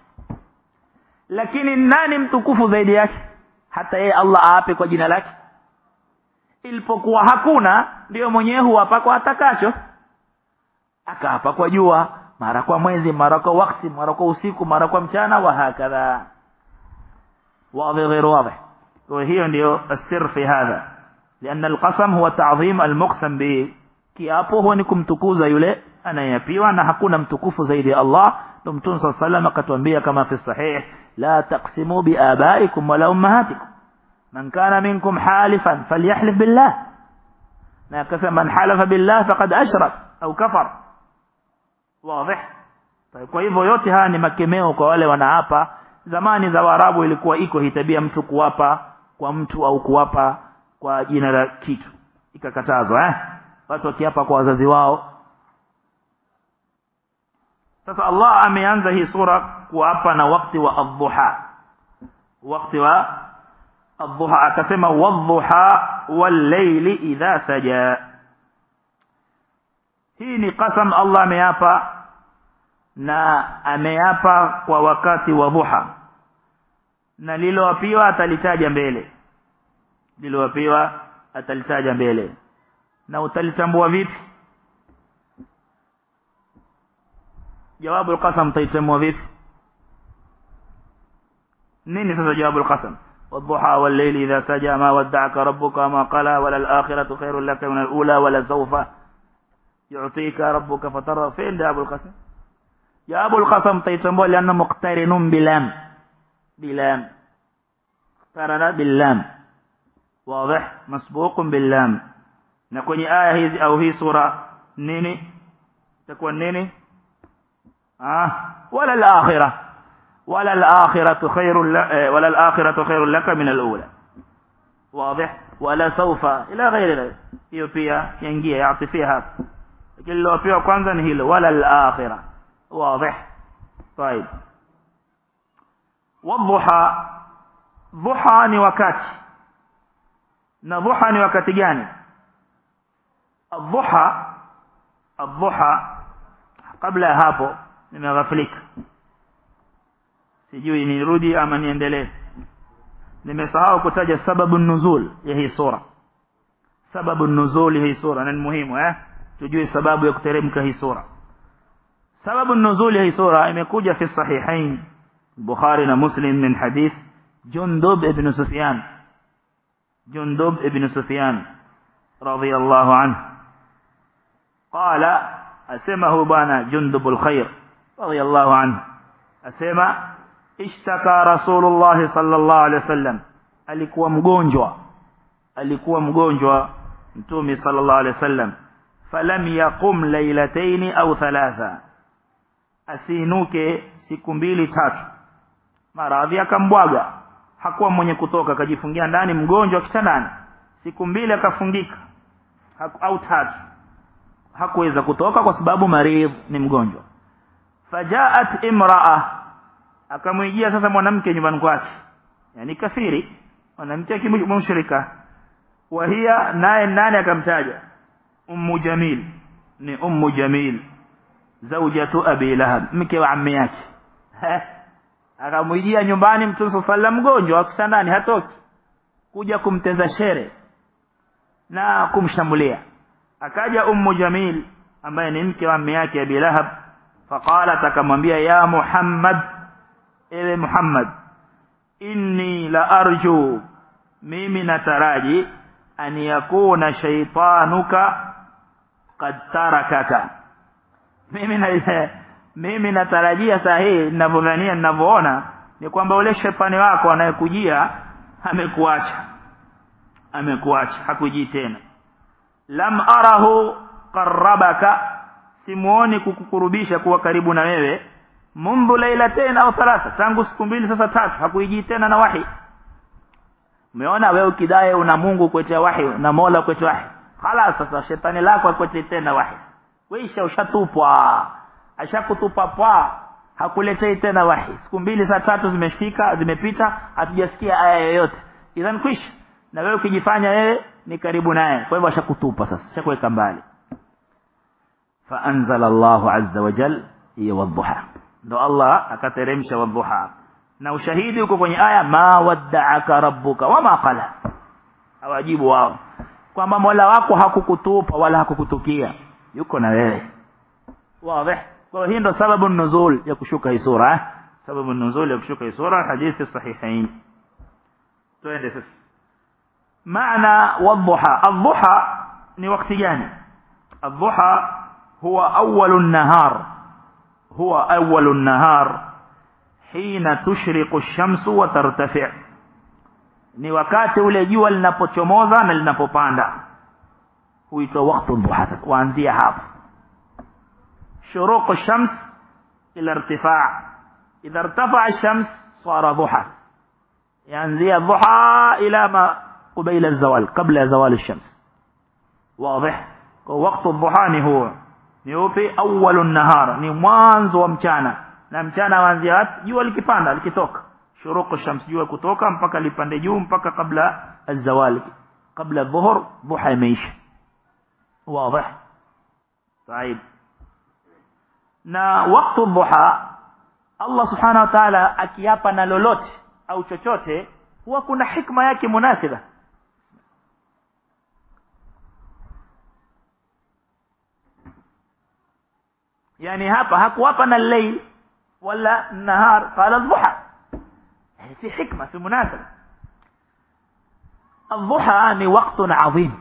Lakini nani mtukufu zaidi yake hata yeye Allah aape kwa jina lake ilipokuwa hakuna ndio mwenyewe huapa kwa atakacho akaapa kwa jua mara kwa mwezi mara kwa wakati mara kwa usiku mara kwa mchana wa hakadha wazi غير واضح وهي ndio السر في هذا لأن القسم هو تعظيم المقسم به kiapo huwa ni kumtukuza yule anayeapiwa na hakuna mtukufu zaidi ya Allah ndio Mtume صلى الله عليه وسلم akatuambia kama fi sahih abaikum wala ummahatikum man kana minkum halifan falyahlif billah na akasema man halafa billah faqad ashrak au kafar wazi kwa hivyo yote haya ni makemeo kwa wale wanaapa. Zamani za Waarabu ilikuwa iko hitabia mtu kuapa kwa mtu au kuwapa kwa jina la kitu. Ikakatazwa eh? Watu wakiapa kwa wazazi wao sasa Allah ameanza hii sura kuapa na wakati wa adhuha. Wakati wa adhuha. Akasema wadhuha wal-layli idha saja. Hii ni qasam Allah ameapa na ameapa kwa wakati wa dhuha na liloapiwa atalitaja mbele. Liloapiwa atalitaja mbele. Na utalitambua vipi jawabu al-qasam taitambua vipi nini sasa jawabu al-qasam والضحى والليل إذا سجى ما ودعك ربك ما قلى ولا الآخرة خير لك من الأولى ولا سوف يعطيك ربك فترى فين جواب القسم؟ جواب القسم تيتمبو لأنه مقترن بلام. بلام. اقترن باللام. واضح؟ مسبوق باللام. نكون آية أو هي سورة. نيني؟ تكون نيني؟ ولا الآخرة ولا الآخرة خير آه، ولا الآخرة خير لك من الأولى. واضح؟ ولا سوف إلى غير ذلك. هي فيها ينجي يعطي فيها لكن لو فيها كنز هيل ولا الآخرة واضح؟ طيب. والضحى. ضحى وكات نضحى وكات جاني الضحى الضحى قبل هابو. Nimeghafilika sijui nirudi ama niendelee nimesahau kutaja sababu nuzul ya hii sura sababu nuzul hii sura ni muhimu eh tujue sababu ya kuteremka hii sura sababu nuzul hii sura imekuja fi sahihain Bukhari na Muslim min hadith Jundub ibn Sufyan Jundub ibn Sufyan radiyallahu anhu qala asemahu bana Jundub al-khair radiyallahu anhu. Asema ishtaka rasulullah sallallahu alaihi wasallam alikuwa mgonjwa. Alikuwa mgonjwa mtume sallallahu alaihi wasallam falam yaqum laylatayn au thalatha. Asinuke siku mbili tatu. Maradhi akambwaga. Hakuwa mwenye kutoka akajifungia ndani mgonjwa kitandani. Siku mbili akafungika. Au tatu. Hakuweza kutoka kwa sababu maridh ni mgonjwa fajaat imraa akamwijia sasa mwanamke nyumbani kwake. Yani kafiri. Mwanamke kimshirika wa hiya naye nani akamtaja? Ummu jamil. Ni ummu jamil. Zawjatu abi lahab. Mke wa ammi yake. Akamwijia nyumbani mtume sallam mgonjwa akisandani hatoki. Kuja kumteza shere na kumshambulia. Akaja ummu jamil ambaye ni mke wa ammi yake abi lahab faqalat akamwambia ya muhammad ewe muhammad inni la arju mimi nataraji an yakuna shaytanuka qad tarakaka. Mimi na mimi natarajia sahihi ninavyodhania ninavyoona ni kwamba ule shetani wako anayekujia amekuacha. Amekuacha hakujii tena. Lam arahu qarrabaka simuoni kukukurubisha kuwa karibu na wewe. Mundu lailatain au thalatha. Tangu siku mbili sasa tatu hakuijii tena na wahi. Umeona wewe ukidai una Mungu kwetea wahi na Mola kwetea wahi. Hala sasa shetani lako akwete tena wahi. Weisha ushatupwa. Ashakutupa pa hakuletei tena wahi. Siku mbili saa tatu zimefika zimepita hatujasikia aya yoyote. Idhan kwisha na wewe ukijifanya wewe ni karibu naye. Kwa hivyo ashakutupa sasa ashakuweka mbali فأنزل الله عز وجل يوضحا دو الله أكترمش وضحا نو شهيدي كوكو آية ما ودعك ربك وما قال أواجيب واو كما مولا وكو هاكو كتوب ولا هاكو كتوكية يكون هذا واضح وهنا سبب النزول يكشوك هي سورة سبب النزول يكشوك هي سورة حديث الصحيحين معنى والضحى الضحى ني wakati gani? الضحى هو أول النهار هو أول النهار حين تشرق الشمس وترتفع ni wakati ule jua linapochomoza na linapopanda huitwa waqtu dhuha kuanzia hapo shuruq ash-shams ila irtifaa idha irtafa'a ash-shams sara dhuha yaanzia dhuha ila ma qabla az-zawal qabla zawal ash-shams واضح وقت الضحى هو ni upi awwalun nahar ni mwanzo wa mchana na mchana waanzia wapi jua likipanda likitoka shuruqu shams jua kutoka mpaka lipande juu mpaka kabla azawali kabla dhuhur duha imeisha wazi طيب na wakati dhuha Allah subhanahu wa ta'ala akiapa na lolote au chochote huwa kuna hikma yake munasiba yani hapa hakuwapa na al-layl wala nahar qala dhuha yani hikma fi munasaba. Adh-dhuha ni waqtun adhim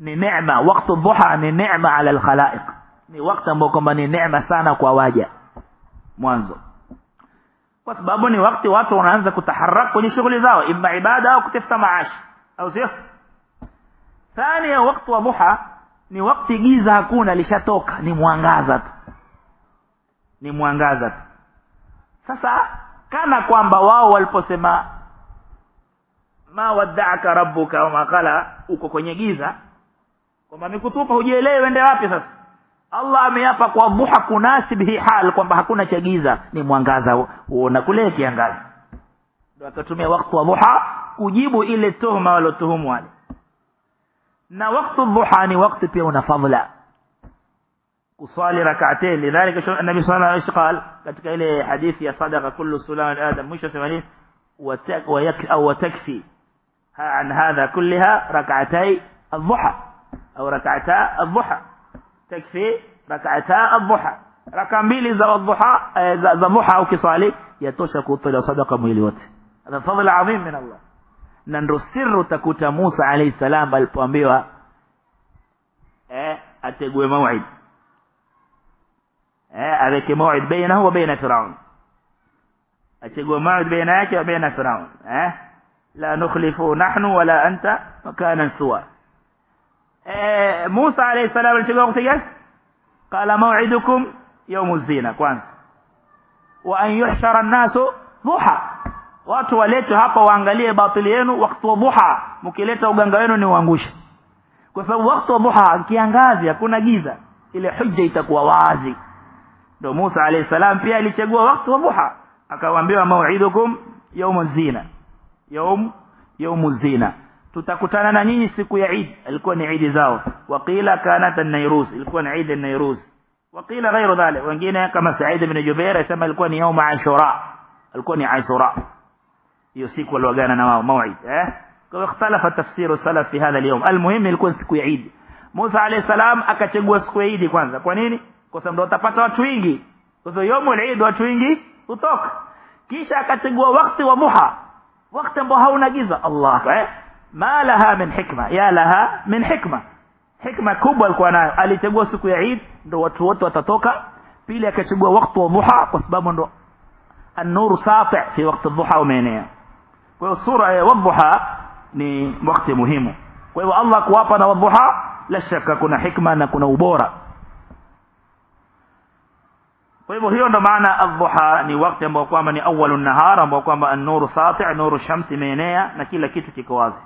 ni neema waktu dhuha ni neema ala al-khalaiq. Ni wakati ambao kwamba ni neema sana kwa waja. Mwanzo. Kwa sababu ni wakati watu wanaanza kutaharaka kwenye shughuli zao. Imma ibada au kutafuta maashi. Au sio? Thania wakati wa dhuha ni wakati giza hakuna lishatoka. Ni mwangaza tu ni mwangaza tu. Sasa kana kwamba wao waliposema ma waddaaka rabbuka wa qala uko kwenye giza kwamba amekutupa hujielewi ende wapi sasa? Allah ameapa kwa dhuha kunasib hi hal kwamba hakuna cha giza ni mwangaza uona kule kiangazi. Ndio akatumia wakati wa dhuha kujibu ile tuhma walotuhumu wale. Na wakati dhuha ni wakati pia una fadhila kusali rak'atayn lidhalika an-nabi sallallahu alayhi wasallam katika ile hadithi ya sadaqa kullu sulam adam mwisho sema nini ويكفي أو وتكفي عن هذا كلها ركعتي الضحى أو ركعتا الضحى تكفي ركعتا الضحى ركع mbili za dhuha za dhuha au kisali yatosha kutoa sadaqa mwili wote hada fadhil adhim min Allah na ndo sirru utakuta Musa alayhi salam alipoambiwa eh ategue mauid eh aweke mauid bainahu wa baina Firaun ategue mauid baina yake wa baina Firaun eh la nukhlifu nahnu wala anta makanan suwa eh Musa alayhi salam alichagua wakati gani qala maw'idukum yawm az-zina kwanza wa an yuhshara an-nasu dhuha watu waletwe hapa waangalie batili yenu wakati wa dhuha mkileta uganga wenu ni uangushe kwa sababu wakati wa dhuha kiangazi hakuna giza ile hujja itakuwa wazi ndio Musa alayhi salam pia alichagua wakati wa dhuha akawaambiwa mau'idukum yawm zina yawm yawm zina tutakutana na nyinyi siku ya Eid ilikuwa ni Eid zao waqila kanat an-nairus ilikuwa ni Eid an-nairus waqila ghayru dhalik wengine kama Sa'id ibn Jubair asema ilikuwa ni yawm Ashura ilikuwa ni Ashura hiyo siku waliogana na wao mauid eh kwa ikhtalafa tafsiru salaf fi hadha al-yawm almuhim ilikuwa siku ya Eid Musa alayhi salam akachagua siku ya Eid kwanza kwa nini kwa sababu ndio utapata watu wengi kwa hiyo yawm al-Eid watu wengi utoka kisha akachagua wakati wa duha wakati ambao hauna giza Allah eh ma laha min hikma ya laha min hikma hikma kubwa alikuwa nayo alichagua siku ya Eid ndio watu wote watatoka pili akachagua wakati wa duha kwa sababu ndo النور ساطع في وقت الضحى ومينيا kwa hiyo sura ya wadhuha ni wakati muhimu kwa hiyo Allah kuwapa na wadhuha la shaka kuna hikma na kuna ubora kwa hivyo hiyo ndo maana adhuha ni wakati ambao kwamba ni awwalu nahar ambao kwamba an-nuru sati' nuru shamsi imeenea na kila kitu kiko wazi.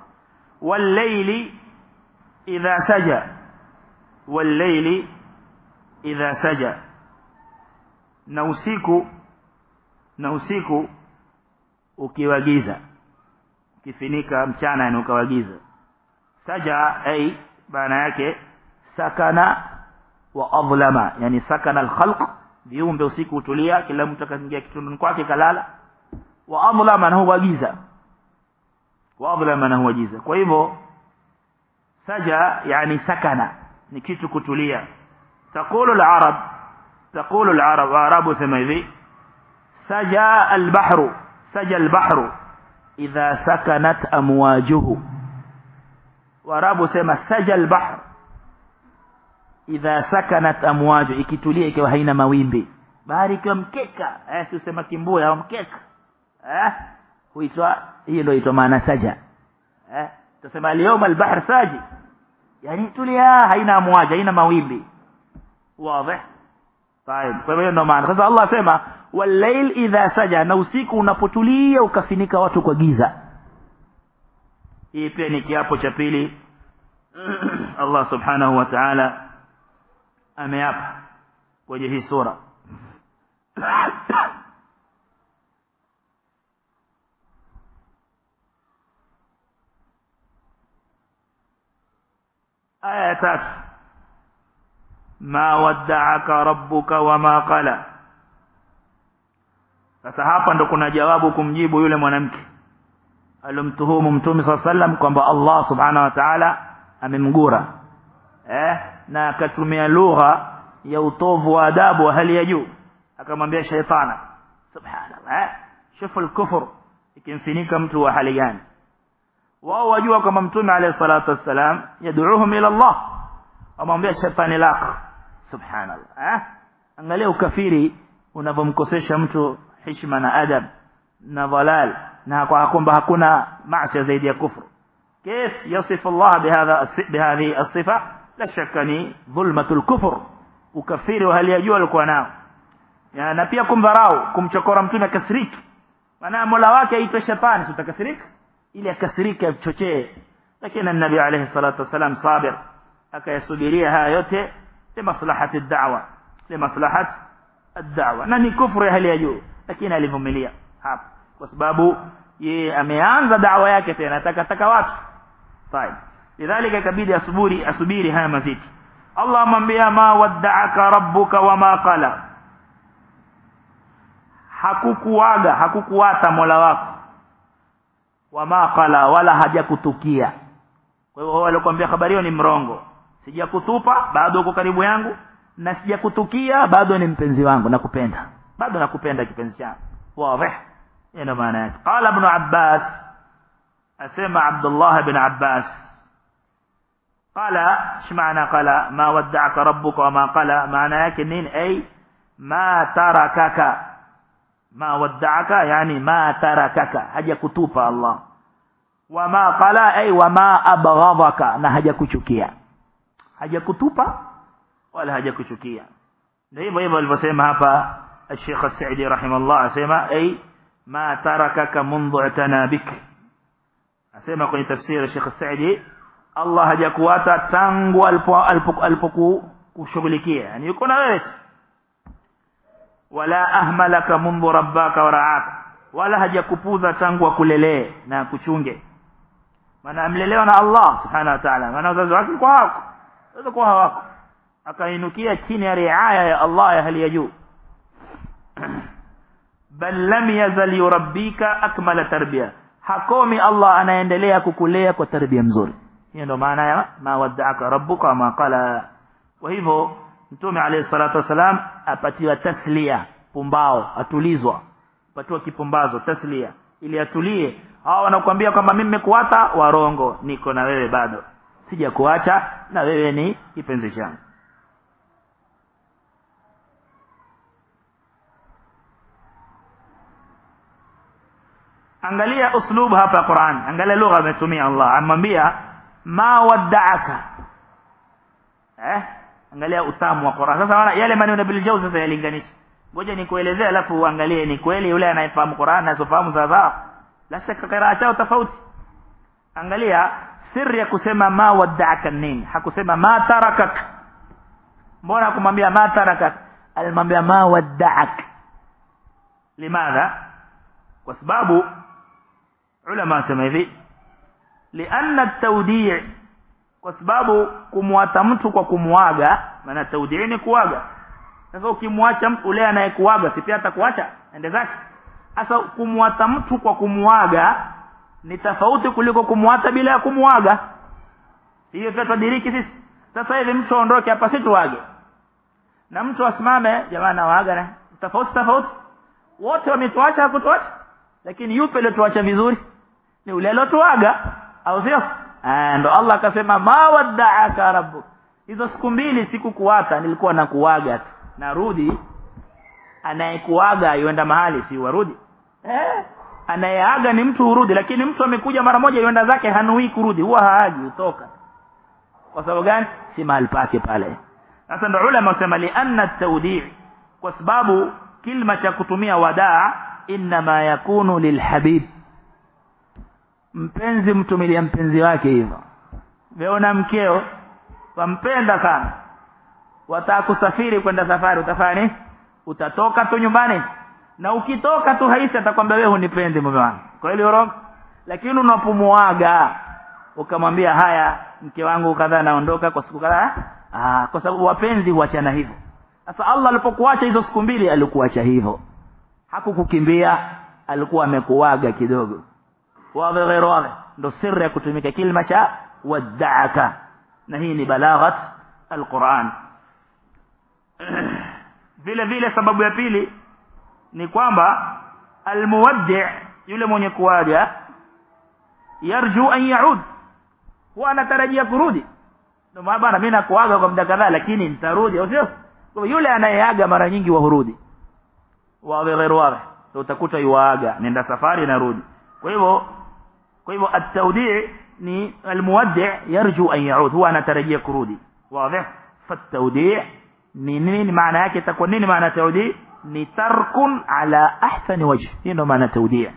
Wal-layli idha saja. Wal-layli idha saja. Na usiku na usiku ukiwagiza. Kifinika mchana yani ukawagiza. Saja ay maana yake sakana wa adlama yani sakana alkhalq viumbe usiku utulia kila mtu akaingia kitundani kwake kalala wa adlama na huwa giza wa adlama na huwa giza kwa hivyo saja yani sakana ni kitu kutulia تقول العرب تقول العرب عرب sema hivi سجى البحر سجى البحر إذا سكنت أمواجه warabu sema saja albahr idha sakanat amwaju ikitulia ikiwa haina mawimbi bahari ikiwa mkeka eh si usema kimbuya au mkeka eh huitwa hiyo ndio inaitwa maana saja eh tusema leo albahr saji yani tulia haina amwaja haina mawimbi wazi طيب kwa hiyo ndio maana sasa Allah asema wal-layl idha saja na usiku unapotulia ukafinika watu kwa giza hii pia ni kiapo cha pili Allah subhanahu wa ta'ala ameapa kwenye hii sura aya ya tatu ma wadda'aka rabbuka wama qala sasa hapa ndo kuna jawabu kumjibu yule mwanamke alomtuhumu mtume swalla sallam kwamba Allah subhanahu wa ta'ala amemgura eh na akatumia lugha ya utovu wa adabu wa hali ya juu akamwambia shaytana subhanallah eh shufu al-kufr ikimfinika mtu wa hali gani wao wajua kama mtume alayhi salatu wassalam yad'uuhum ila Allah amwambia shetani lako subhanallah eh angalia ukafiri unavomkosesha mtu heshima na adab na dhalal na kwa kwamba hakuna maasi zaidi ya kufru كيف يصف الله بهذا بهذه الصفه لا شك ni dhulmatul kufr ukafiri wa hali ya juu alikuwa nao na pia kumdharau kumchokora mtume akasiriki maana mola wake aitwa shetani utakasirika ili akasirike achochee lakini nabii alayhi salatu wasalam sabir akayasubiria haya yote li maslahati ad-da'wa li maslahati ad-da'wa na ni kufru ya hali ya juu lakini alivumilia hapa kwa sababu yeye ameanza da'wa yake tena atakataka watu طيب lidhalika ikabidi asubiri asubiri haya maziti Allah amwambia ma wadda'aka rabbuka wama qala hakukuaga hakukuata Mola wako. Wama qala wala hajakutukia. Kwa hiyo wao walikwambia habari hiyo ni mrongo. Sijakutupa bado uko karibu yangu. Na sijakutukia bado ni mpenzi wangu nakupenda. Bado nakupenda kipenzi changu. Wazi. Ina maana yake. Qala ibn abbas asema abdullah ibn abbas قال إيش معنى قال؟ ما ودعك ربك وما قال. معناه كنين أي ما تركك. ما ودعك يعني ما تركك. حاجة كتوبا الله. وما قال أي وما أبغضك. نا حاجة كشكيا حاجة كتوبا ولا حاجة كشكيا ده يبقى يبقى هفا الشيخ السعدي رحمه الله اسما أي ما تركك منذ اعتنى بك. اسما كوني تفسير الشيخ السعدي. Allah hajakuata tangu alipokushughulikia yani yuko na wewe wala ahmalaka mundu rabbaka waraaka. Wala hajakupuza tangu akulelee na kuchunge maana amlelewa na Allah subhanahu wa ta'ala. Maana wazazi wake kwa hako wazazi kwa hawako. Akainukia chini ya riaya ya Allah ya hali ya juu. Bal lam yazal yurabbika akmala tarbiya hakomi Allah anaendelea kukulea kwa tarbia mzuri hiyo ndio maana ya ma rabbuka ma qala. Kwa hivyo mtume alayhi salatu wasalam apatiwa taslia pumbao atulizwa. Apatiwa kipumbazo taslia ili atulie. Hao wanakuambia kwamba mimi nimekuata warongo niko na wewe bado. Sija kuacha na wewe ni kipenzi changu. Angalia uslub hapa Qur'an. Angalia lugha ametumia Allah. Amwambia ma wadda'aka. Eh? Angalia utamu wa Qur'an. Sasa wana yale maneno bil jawz sasa yalinganisha. Ngoja nikuelezea alafu uangalie ni kweli yule anayefahamu Qur'an na asofahamu sadha la shaka qiraa chao tofauti. Angalia siri ya kusema ma wadda'aka nini? Hakusema ma tarakak mbona kumwambia ma tarakak alimwambia ma wadda'ak limadha? Kwa sababu ulama sema hivi lianna at-tawdi' kwa sababu kumwata mtu kwa kumwaga maana tawdi' ni kuaga. Sasa ukimwacha mtu ule anayekuaga si pia atakuacha? Ende zake. Sasa kumwata mtu kwa kumwaga ni tofauti kuliko kumwata bila ya kumwaga hiyo pia tudiriki sisi. Sasa hivi mtu aondoke hapa si tuage. Na mtu asimame jamani waaga na tofauti tofauti. Wote wametuacha hakutuacha lakini yupi aliyotuacha vizuri? Ni ule aliyotuaga au sio ndo Allah akasema ma wadda'aka rabbuk. Hizo siku mbili siku kuwata nilikuwa nakuaga tu. Narudi anayekuaga yuenda mahali si warudi. Eh? Anayeaga ni mtu urudi lakini mtu amekuja mara moja yuenda zake hanui kurudi huwa haagi utoka kwa sababu gani? Si mahali pake pale. Sasa ndo ulama wasema li anna kwa sababu kilma cha kutumia wadaa inma yakunu lilhabib mpenzi mtumilia mpenzi wake hivyo. Veona mkeo wampenda sana. Wataka kusafiri kwenda safari utafanya utatoka tu nyumbani. Na ukitoka tu haisi atakwambia wewe hunipendi mume wangu. Kwa hiyo roho lakini unapumuaga ukamwambia haya mke wangu kadhaa naondoka kwa siku kadhaa. Ah kwa sababu wapenzi huachana hivyo. Sasa Allah alipokuacha hizo siku mbili alikuacha hivyo. Hakukukimbia alikuwa amekuaga kidogo wazi ghairu ndo siri ya kutumika. Kilima cha wada'aka na hii ni balaghat alquran. Vile vile sababu ya pili ni kwamba almuwaddi' yule mwenye kuaga yarju an yaud. Huwa anatarajia kurudi. Ndio bana mimi nakuaga kwa muda kadhaa lakini nitarudi au sio? Kwa yule anayeaga mara nyingi wahurudi wawe ghairu wawe. Utakuta yuaga nenda safari narudi. Kwa hivyo kwa hivyo at-tawdi' ni almuwaddi' yarju an yaud huwa anatarajia kurudi wazi fatawdi' ni nini maana yake itakuwa nini maana tawdi' ni tarkun ala ahsani wajh hii ndio maana tawdi'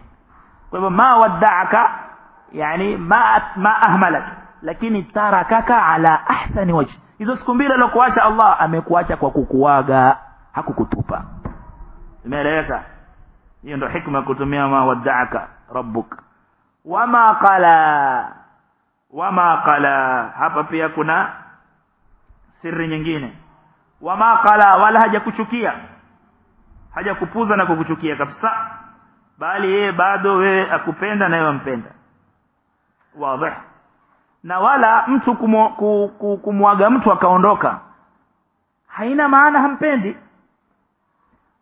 kwa hivyo ma wadda'aka yani ma ma ahmalak lakini tarakaka ala ahsani wajh hizo siku mbili alokuacha Allah amekuacha kwa kukuaga hakukutupa imeeleweka hiyo ndio hikma kutumia ma wadda'aka rabbuk wama qala. Wama qala. Hapa pia kuna siri nyingine. Wama qala wala hajakuchukia. Hajakupuza na kukuchukia kabisa. Bali yeye bado wewe akupenda na wewe ampenda wazi na wala mtu kumwaga mtu akaondoka haina maana hampendi.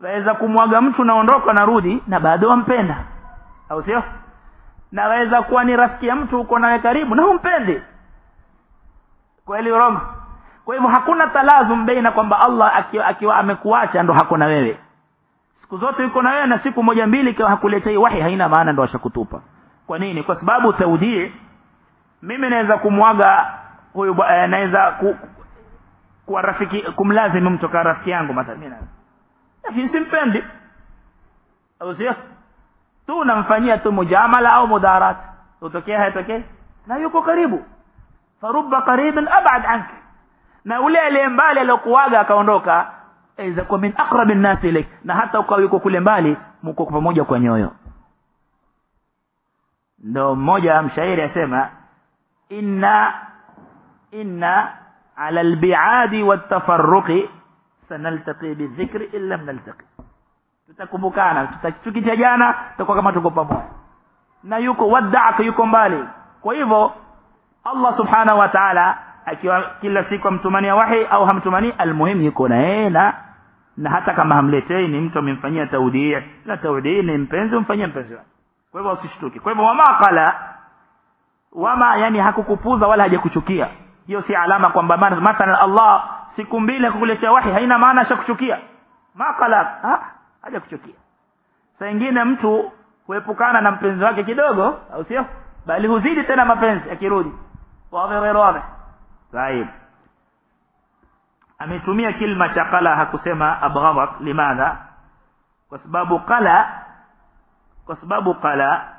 Waweza kumwaga mtu naondoka narudi na bado wampenda. Au sio na waweza kuwa ni rafiki ya mtu uko nawe karibu na humpendi. Kweli roma? Kwa hivyo hakuna talazum baina kwamba Allah akiwa, akiwa amekuacha ndo hako na wewe. Siku zote yuko na wewe na siku moja mbili ikiwa hakuletei wahi haina maana ndo ashakutupa. Kwa nini? Kwa sababu taudhii mimi naweza kumwaga huyu eh, naweza ku, kuwa rafiki kumlazimu mtu rafiki yangu mathalan lakini simpendi. Au sio tu namfanyia tu mujamala au mudarat utokea hayatokee na yuko karibu farubba qaribin ab'ad anka na ule aliye mbali aliyokuaga akaondoka aweza kuwa min aqrab an-nas ilayk na hata ukawa yuko kule mbali mko pamoja kwa nyoyo ndo mmoja mshairi asema inna inna ala al-bi'adi wat-tafarruqi sanaltaqi bidhikri illa naltaqi tutakumbukana tukitajana tutakuwa kama tuko pamoja. Na yuko wad'aka yuko mbali. Kwa hivyo Allah subhanahu wa ta'ala akiwa kila siku amtumania wahi au hamtumanii almuhim yuko na yeye na na hata kama hamletei ni mtu amemfanyia taudii na taudii ni mpenzi umfanyie mpenzi wake. Kwa hivyo usishtuki. Kwa hivyo wama qala wama yani hakukupuza wala hajakuchukia. Hiyo si alama kwamba mathalan Allah siku mbili kukuletea wahi haina maana ashakuchukia maqala haja kuchukia saa ingine mtu huepukana na mpenzi wake kidogo au sio? Bali huzidi tena mapenzi akirudi. Wadhi saib ametumia kilma cha qala hakusema abghadak limadha? Kwa sababu qala kwa sababu qala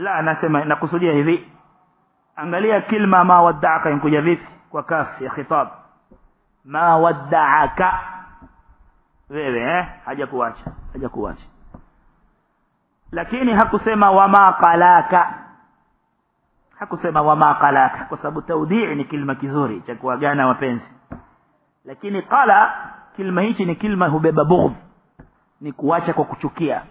la anasema nakusudia hivi. Angalia kilma ma wada'aka inkuja vipi? Kwa kafi ya khitab. Ma wada'aka wewe eh? Hajakuacha hajakuacha. Lakini hakusema wama qalaka hakusema wama qalaka kwa sababu taudii ni kilma kizuri cha kuagana wapenzi. Lakini qala kilma hichi ni kilma hubeba bughd ni kuacha kwa kuchukia.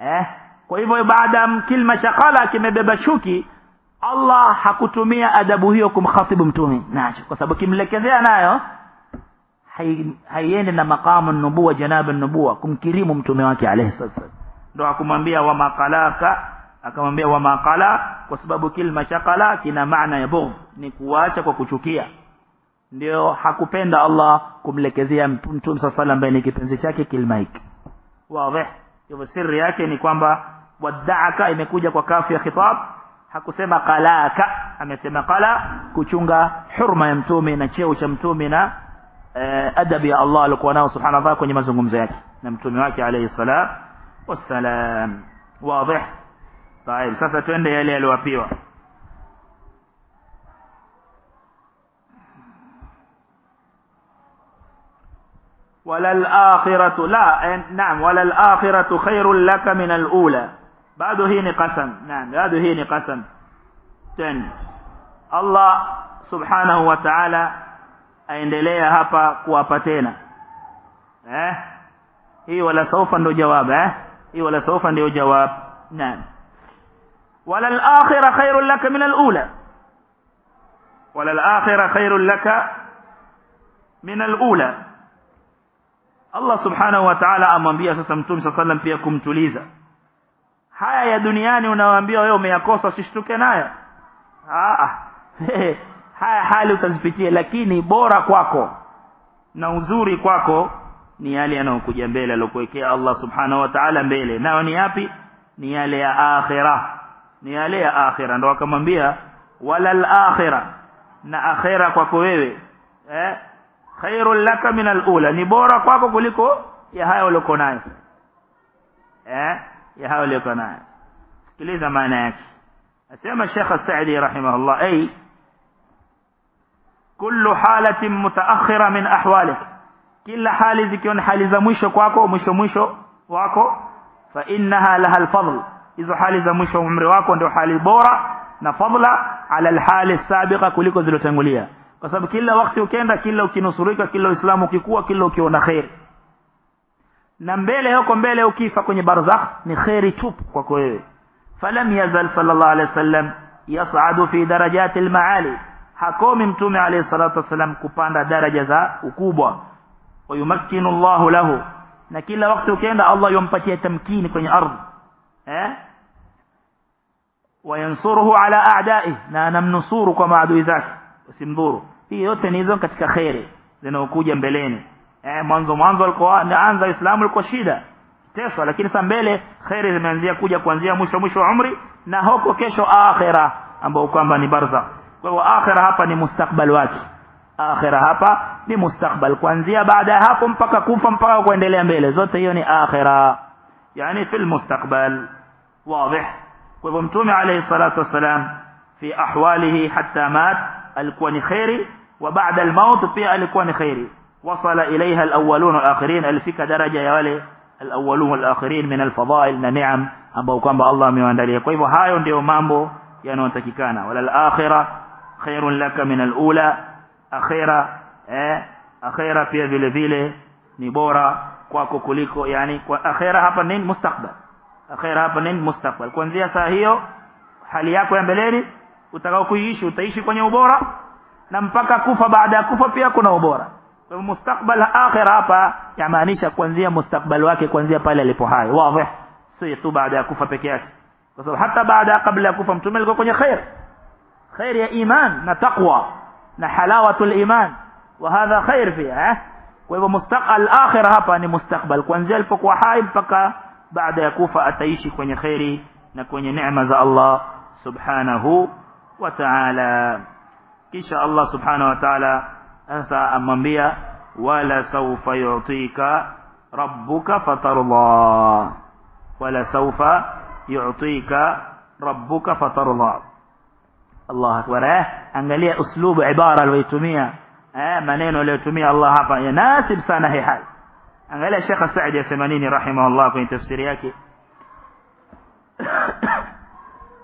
Eh kwa hivyo baada kilma shakala kimebeba shuki Allah hakutumia adabu hiyo kumkhatibu mtume nacho. Kwa sababu kimlekezea nayo haiendi na maqamu nubuwa janabu nubuwa kumkirimu mtume wake alayhi salatu ndo akumwambia wa maqalaka akamwambia wa maqala kwa sababu kilma shakala kina maana ya bughd ni kuacha kwa kuchukia. Ndio hakupenda Allah kumlekezea mtume sallallahu alayhi wasallam ni kipenzi chake kilma hiki. Wazi. Hivyo siri yake ni kwamba wad'aka imekuja kwa kafu ya khitab hakusema qalaka amesema qala kuchunga hurma ya mtume na cheo cha mtume na adabu ya Allah alikuwa nao subhanahu wa ta'ala kwenye mazungumzo yake na mtume wake alayhi salam wassalam wazi طيب sasa twende yale yaliyowapiwa ولا الآخرة لا نعم ولا الآخرة خير لك من الأولى بعد هي قسم نعم بعد هي قسم تن الله سبحانه وتعالى aendelea hapa kuwapa tena eh hii wala saufa ndio jawab eh hii wala saufa ndio jawab naam wala al-akhirah khairul lak min al-ula wala al-akhirah khairul lak min al-ula Allah subhanahu wa ta'ala amwambia sasa mtume sallam pia kumtuliza haya ya duniani unawaambia wewe umeyakosa usishtuke nayo. Ah haya hali utazipitia lakini bora kwako na uzuri kwako ni yale yanayokuja mbele aliyokuwekea Allah subhanahu wa ta'ala mbele. Nayo ni yapi? Ni yale ya akhira. Ni yale ya akhira. Ndio akamwambia wala al-akhira na akhira kwako wewe eh? Khairul laka min al-ula ni bora kwako kuliko ya haya uliko nayo. Eh ya hayo uliko nayo sikiliza maana yake asema Sheikh As-Sa'di rahimahullah ay kullu halatin mutaakhira min ahwalik kila hali zikiwa hali za mwisho kwako mwisho mwisho wako fa innaha laha al-fadl hizo hali za mwisho umri wako ndio hali bora na fadla ala al-hali sabiqa kuliko zilotangulia kwa sababu kila wakati ukienda kila ukinusurika kila uislamu ukikua kila ukiona khair na mbele huko mbele ukifa kwenye barzakh ni khairi tupu kwako wewe falam yazal sallallahu alaihi wasallam yas'adu fi darajati al-maali hakomi mtume alayhi salatu wasallam kupanda daraja za ukubwa wayumakkinu Allah lahu na kila wakati ukienda Allah yumpatia tamkini kwenye ardhi eh wayansuruhu ala a'da'i na anamnusuru kwa maadui zake usimdhuru hii yote ni hizo katika khairi zinazokuja mbeleni eh mwanzo mwanzo alikuwa anaanza Uislamu ulikuwa shida teswa lakini sasa mbele khairi zimeanzia kuja kuanzia mwisho mwisho wa umri na huko kesho akhira ambao kwamba ni barzakh kwa hivyo akhira hapa ni mustakbal wake akhira hapa ni mustakbal kuanzia baada ya hapo mpaka kufa mpaka kuendelea mbele zote hiyo ni akhira yani fil mustakbal wazi kwa hivyo mtume alayhi salatu wasalam fi ahwalihi hatta mat alikuwa ni khairi wa baada almaut pia alikuwa ni khairi وصل إليها الأولون والآخرين. الفك درجة يا ولي. الأولون والآخرين من الفضائل نعم أبو كامب الله ميوان دليا كيف هاي ديو مامبو يانو تكيكانا. ولا الآخرة خير لك من الأولى. أخيرة إيه؟ أخيرة في ذي لذيلة نبورة. كواكو كوليكو. يعني أخيرة هابنين مستقبل. أخيرة هابنين مستقبل. كون ذي ساهيو حالياكو يمبليني utakao kuishi utaishi kwenye ubora na mpaka kufa baada ya kufa pia kuna mustakbal akhira hapa yamaanisha kuanzia mustakbal wake kuanzia pale alipo hai wazi si tu baada ya kufa peke yake kwa sababu hata baada kabla ya kufa mtume alikuwa kwenye khair khair ya iman na taqwa na halawatul iman wa hadha khair fiha kwa hivyo mustaqbal akhira hapa ni mustakbal kuanzia alipokuwa hai mpaka baada ya kufa ataishi kwenye khairi na kwenye neema za Allah subhanahu wa ta'ala kisha Allah subhanahu wa ta'ala sasa amwambia wala sawfa yu'tika rabbuka fatarda wala sawfa yu'tika rabbuka fatarda Allah akbar eh angalia uslubu ibara aliyotumia eh maneno aliyotumia Allah hapa yanasib sana hii hali angalia Sheikh ya 80 rahimahullah kwenye tafsiri yake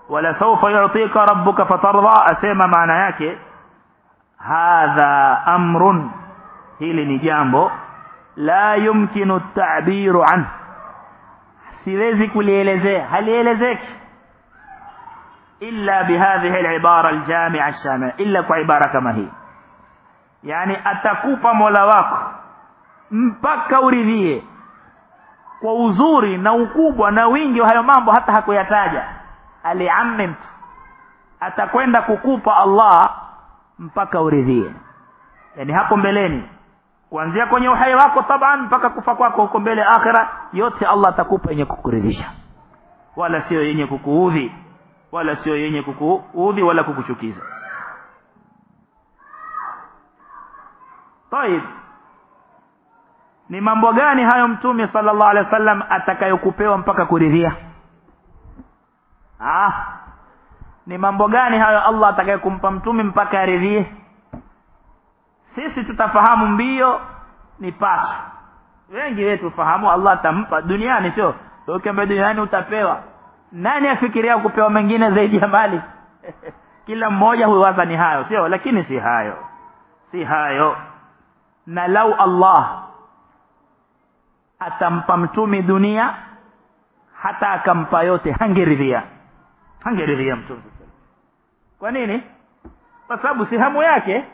wala sawfa yu'tika rabbuka fatarda asema maana yake hadha amrun. Hili ni jambo. La yumkinu at-ta'biru an siwezi kulielezea. Halielezeki. Illa bihadhihi al-ibara al-jami'a ash-shamila illa kwa ibara kama hii. Yani atakupa Mola wako mpaka uridhie kwa uzuri na ukubwa na wingi wa hayo mambo hata hakuyataja. Aliammim atakwenda kukupa Allah mpaka uridhie yani hapo mbeleni kuanzia kwenye uhai wako taban mpaka kufa kwako huko mbele akhira yote Allah atakupa yenye kukuridhisha wala sio yenye kukuudhi wala sio yenye kukuudhi wala kukuchukiza طيب ni mambo gani hayo mtume sallallahu alaihi wasallam atakayokupewa mpaka kuridhia ah ni mambo gani hayo Allah atakayekumpa mtume mpaka aridhie sisi tutafahamu mbio ni pasu wengi wetu fahamu Allah atampa duniani sio? Ukiambia duniani utapewa. Nani afikiria kupewa mengine zaidi ya mali? Kila mmoja huwaza ni hayo sio? Lakini si hayo. Si hayo. Na lau Allah atampa mtume dunia hata akampa yote hangeridhia. Hangeridhia mtume kwa nini? Kwa sababu si hamu yake.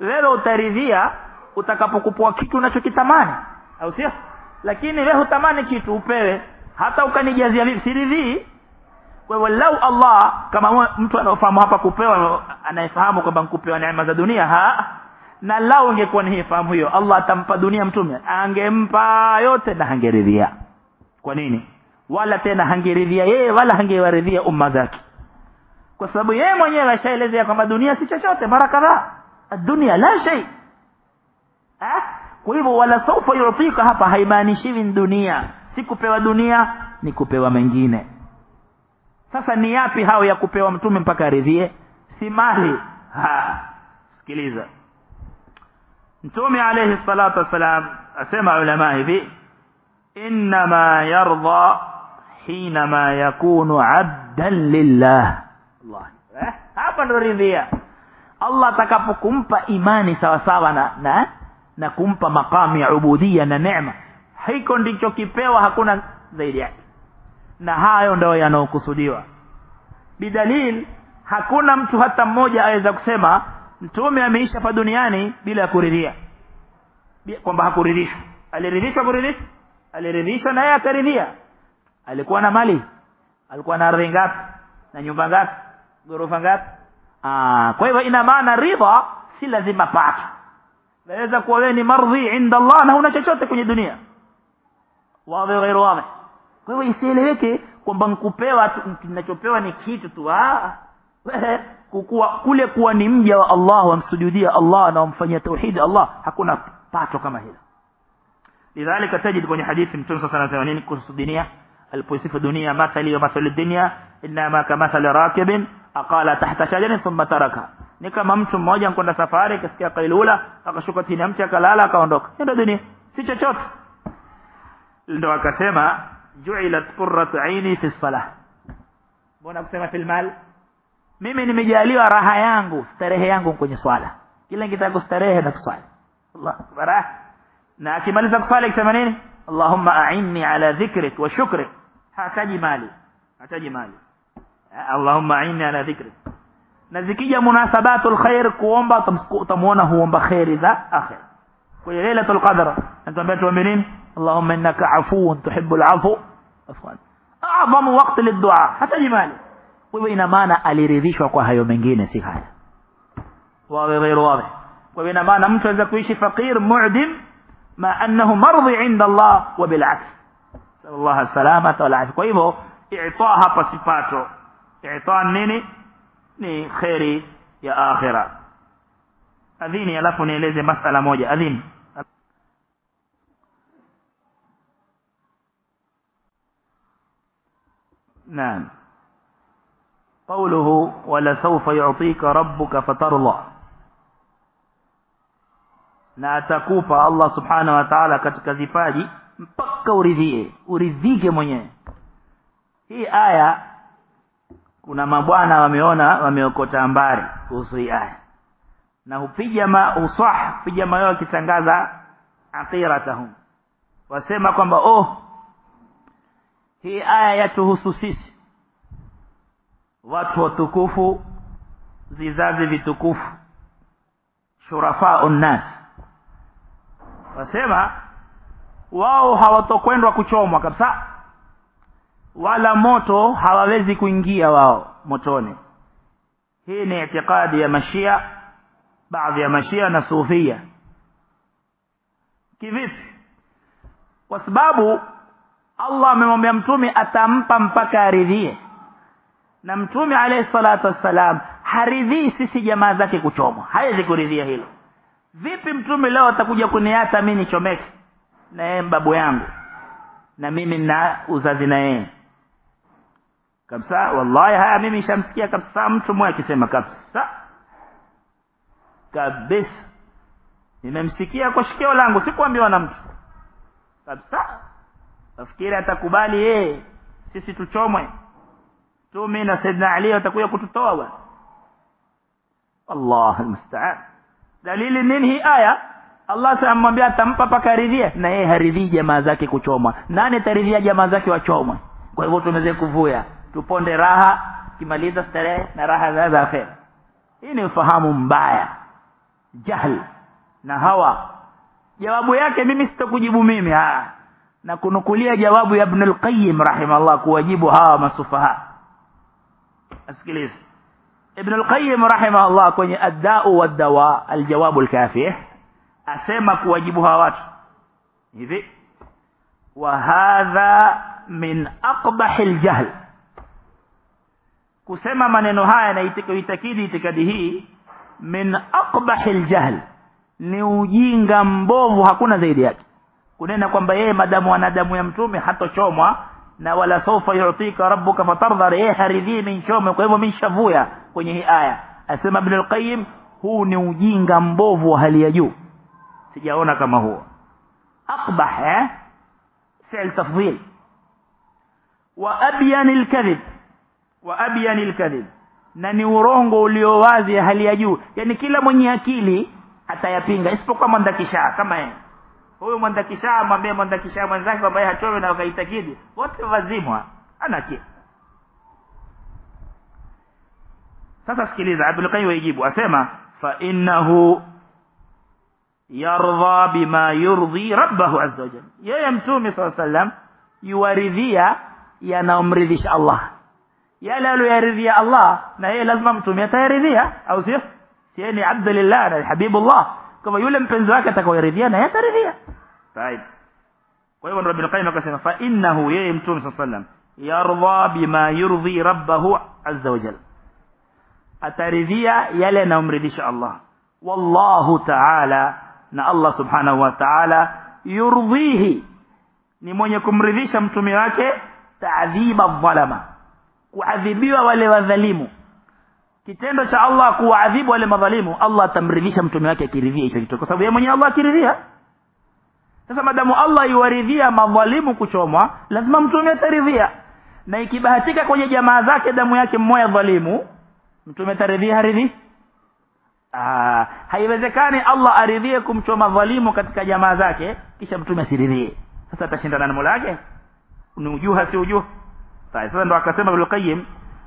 Wewe utaridhia utakapokupoa kitu unachokitamani. Au sio? Lakini wewe hutamani kitu upewe. Hata ukanijazia vipi siridhii. Kwa hivyo lau Allah kama mtu anaofahamu hapa kupewa anayefahamu kwamba nkupewa neema za dunia ha? Na lau ingekuwa ni fahamu hiyo Allah atampa dunia mtume angempa yote na hangeridhia. Kwa nini? Wala tena hangeridhia yeye wala hangewaridhia umma zake kwa sababu yeye mwenyewe ashaelezea kwamba dunia si chochote mara kadhaa. Dunia la shay. Kwa hivyo wala saufa yutika hapa haimaanishiwi dunia. Si kupewa dunia ni kupewa mengine. Sasa ni yapi hao ya kupewa mtume mpaka aridhie? Si mali. Sikiliza. Mtume alayhi salatu wasalam asema ulama hivi inma yarda hinama yakunu abdan lillah eh? hapa ndo ridhia Allah atakapokumpa imani sawa sawa na na na kumpa maqamu ya ubudia na neema hiko ndicho kipewa hakuna zaidi yake. Na hayo ndio yanayokusudiwa bidalil hakuna mtu hata mmoja aweza kusema mtume ameisha hapa duniani bila ya kuridhia kwamba hakuridhishwa. Aliridhishwa kuridhishwa? Aliridhishwa na yeye akaridhia. Alikuwa na mali? Alikuwa na ardhi ngapi? Na nyumba ngapi ghorofa ngapi? Ah kwa hivyo ina maana ridha si lazima pata naweza kuwa wewe ni mardhi inda Allah na huna chochote kwenye dunia. Wazi ghairu wazi. Kwa hivyo isieleweke kwamba nkupewa kinachopewa ni kitu tu ah. Kukua kule kuwa ni mja wa Allah wamsujudia Allah na wamfanyia tauhid Allah hakuna pato kama hilo. Lidhalika tajid kwenye hadithi mtume sasa anasema nini kuhusu dunia aliposifu dunia mathali wa mathali dunia inma kamathali rakibin aqala tahta shajarin thumma taraka ni kama mtu mmoja kwenda safari akasikia kailula akashuka chini ya mti akalala akaondoka ndio dunia si chochote ndio akasema ju'ilat qurratu aini fi salah mbona kusema fil mal mimi nimejaliwa raha yangu starehe yangu kwenye swala kila nikitaka kustarehe na kuswali Allah barah na akimaliza kuswali akisema nini Allahumma a'inni ala dhikrik wa shukrik hataji mali hataji mali Allahumma a'inni ala dhikrik na zikija munasabatul khair kuomba utamuona huomba khairi za akhir kwa lailatul qadr natuambia tuombe nini Allahumma innaka afuwun tuhibbul afu afwan a'zamu waqti liddu'a hataji mali kwa hivyo ina maana aliridhishwa kwa hayo mengine si haya wawe ghairu wawe kwa hivyo ina maana mtu anaweza kuishi fakir mu'dim ma annahu mardi inda Allah wa bil wasallam wal afia kwa hivyo i'ta hapa sipato i'ta nini ni khairi ya akhira adhini alafu nieleze masala moja adhini نعم قوله ولسوف يعطيك ربك فترضى na atakupa Allah subhanahu wa ta'ala katika vipaji mpaka uridhie uridhike mwenyewe. Hii aya kuna mabwana wameona wameokota ambari kuhusu hii aya. Na hupiga ma usah piga mayo akitangaza aqiratahum wasema kwamba oh hii aya yatuhusu sisi. Watu watukufu zizazi vitukufu. Shurafa unnas wasema wao hawatokwendwa kuchomwa kabisa wala moto hawawezi kuingia wao motoni. Hii ni itikadi ya mashia baadhi ya mashia na sufia. Kivipi? Kwa sababu Allah amemwambia mtume atampa mpaka aridhie. Na mtume alayhi salatu wassalam haridhii sisi jamaa zake kuchomwa. Hawezi kuridhia hilo. Vipi mtume leo atakuja kuniata mimi nichomeke na yeye babu yangu. Na mimi na uzazi na yeye. Kabisa wallahi haya mimi nishamsikia kabisa mtu mmoja akisema kabisa. Kabisa. Nimemsikia kwa shikio langu sikuambiwa na mtu. Kabisa. Nafikiri atakubali yeye. Sisi tuchomwe. Tu mimi na saidna Ali watakuja kututoa bwana. Allah almusta'an dalili nini hii aya Allah amwambia atampa paka aridhie na yeye haridhii jamaa zake kuchomwa. Nani ataridhia jamaa zake wachomwe? Kwa hivyo tumeze kuvuya. Tuponde raha kimaliza starehe na raha za akhera. Hii ni ufahamu mbaya. Jahl na hawa. Jawabu yake mimi sitakujibu mimi. Ha. Na kunukulia jawabu ya Ibn al-Qayyim rahimahullah kuwajibu hawa masufaha asikilize. Ibn al-Qayyim rahimahullah kwenye ad-da'u wad-dawa al-jawab al-kafi asema kuwajibu hawa watu. Hivi wa hadha min aqbah al-jahl. Kusema maneno haya na itikadi itikadi hii min aqbah al-jahl. Ni ujinga mbovu hakuna zaidi yake. Kunena kwamba yeye madamu ana damu ya mtume hatochomwa na wala sawfa yutika rabbuka fatardha yeye haridhi min chome kwa hivyo minshavuya kwenye hii aya. Asema ibn al-qayyim huu ni ujinga mbovu wa hali ya juu sijaona kama huo. Aqbah eh? Fi'l tafdhil. Wa abyan al-kadhib wa abyan al-kadhib na ni urongo ulio wazi hali ya juu. Yani kila mwenye akili atayapinga isipokuwa mwandakisha kama yeye. Huyo mwandakisha mwambie mwandakisha mwenzake ambaye hatoe na wakaitakidi wote wazimwa ana kitu. Sasa sikiliza Abdul Qayyim yajibu asema fa innahu يرضى بما يرضي ربه عز وجل. يا متومي صلى الله عليه وسلم يورذي يا نوم نمرذش الله. يا لالو يرذي الله. ما هي لازم امتوم يا. تيرذي أو سيف سيني عبد لله أنا حبيب الله. كما يقول من ذاك تكو يرذي أنا يرذي طيب. فايو رب القيم قسم فإنه يا متومي صلى الله عليه وسلم يرضى بما يرضي ربه عز وجل. اترذي يا لنمرذش الله. والله تعالى na Allah subhanahu wa ta'ala yurdhihi ni mwenye kumridhisha mtume wake ta'dhiba dhalama kuadhibiwa wale wadhalimu. Kitendo cha Allah kuadhibu wale madhalimu Allah atamridhisha mtume wake akiridhia hicho kitu. Kwa sababu yeye mwenyewe Allah akiridhia. Sasa madamu Allah iwaridhia madhalimu kuchomwa lazima mtume ataridhia. Na ikibahatika kwenye jamaa zake damu yake mmoja dhalimu mtume ataridhia haridhi ah haiwezekani Allah aridhie kumchoma dhalimu katika jamaa zake kisha mtume asiridhie sasa atashindana na Mola wake ni ujuha si ujuha sasa ndo akasema Ibn Qayyim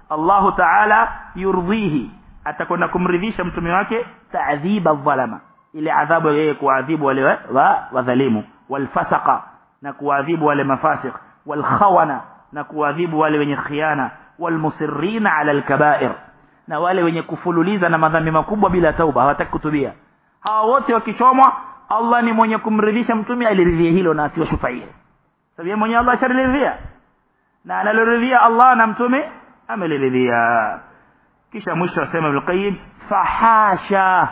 Allahu Ta'ala yurdhihi atakwenda kumridhisha mtume wake ta'dhiba dhalama ile adhabu yeye kuadhibu wale wa wadhalimu walfasaqa na kuadhibu wale mafasiq walkhawana na kuadhibu wale wenye khiana walmusirrina ala alkaba'ir na wale wenye kufululiza na madhambi makubwa bila tauba hawataki kutubia. Hawa wote wakichomwa Allah ni mwenye kumridhisha mtume aliridhia hilo na asiwashufaie sababu yeye mwenyewe Allah ashariridhia na analoridhia Allah na mtume ameliridhia kisha mwisho asema Ibn Qayyim fahasha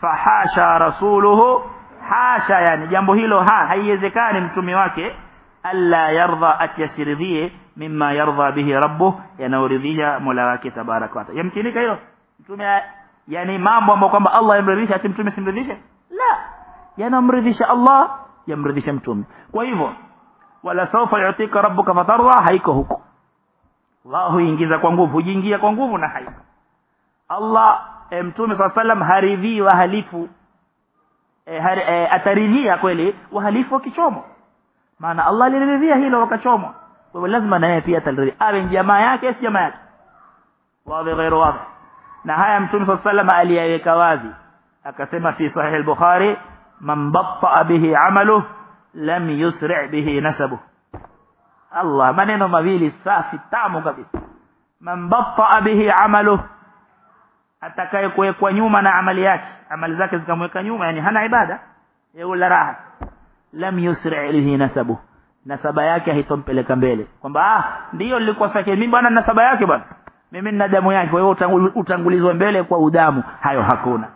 fahasha rasuluhu hasha yani jambo hilo ha haiwezekani mtume wake alla yardha atyasiridhie mimma yardha bihi rabbuh yanaoridhia mola wake tabaraka wa taala yamkinika hilo mtume yani mambo ambayo kwamba Allah yamridhisha ati mtume simridhishe la yanamridhisha Allah yamridhisha mtume kwa hivyo wala sawfa yutika rabbuka fatarda haiko huko Allah huingiza kwa nguvu hujiingia kwa nguvu na haiko Allah e, mtume swalla sallam haridhii wahalifu e, e, ataridhia kweli wahalifu wakichomwa maana Allah aliridhia hilo wakachomwa kwa hivyo lazima na yeye pia ataridhia awe jamaa yake si jamaa yake wazi ghairu wazi na haya mtume swalla sallam aliyaweka wazi akasema fi sahih al-bukhari man batta bihi amaluhu lam yusri' bihi nasabuhu Allah maneno mawili safi tamu kabisa man batta bihi amaluhu atakaye kuwekwa nyuma na amali yake amali zake zikamweka nyuma yani hana ibada yule raha lam yusri' bihi nasabu nasaba yake haitompeleka mbele kwamba ah ndio nilikuwa sake mimi bwana nasaba yake bwana mimi nina damu yake kwa hiyo utangulizwa mbele kwa udamu hayo hakuna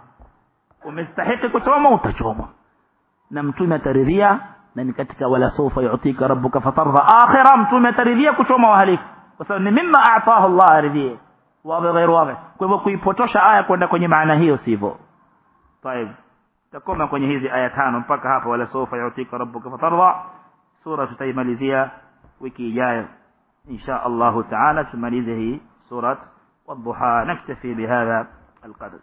umestahiki kuchoma utachomwa na mtume ataridhia na ni katika wala sawfa yu'tika rabbuka fatarda akhira mtume ataridhia kuchoma wahalifu kwa sababu ni mimma a'tahu Allah aridhie wazi ghairu wazi kwa hivyo kuipotosha aya kwenda kwenye maana hiyo sivyo طيب takoma kwenye hizi aya tano mpaka hapa wala sawfa yu'tika rabbuka fatarda sura tutaimalizia wiki ijayo insha Allah taala tumalize hii surat والضحى نكتفي بهذا القدر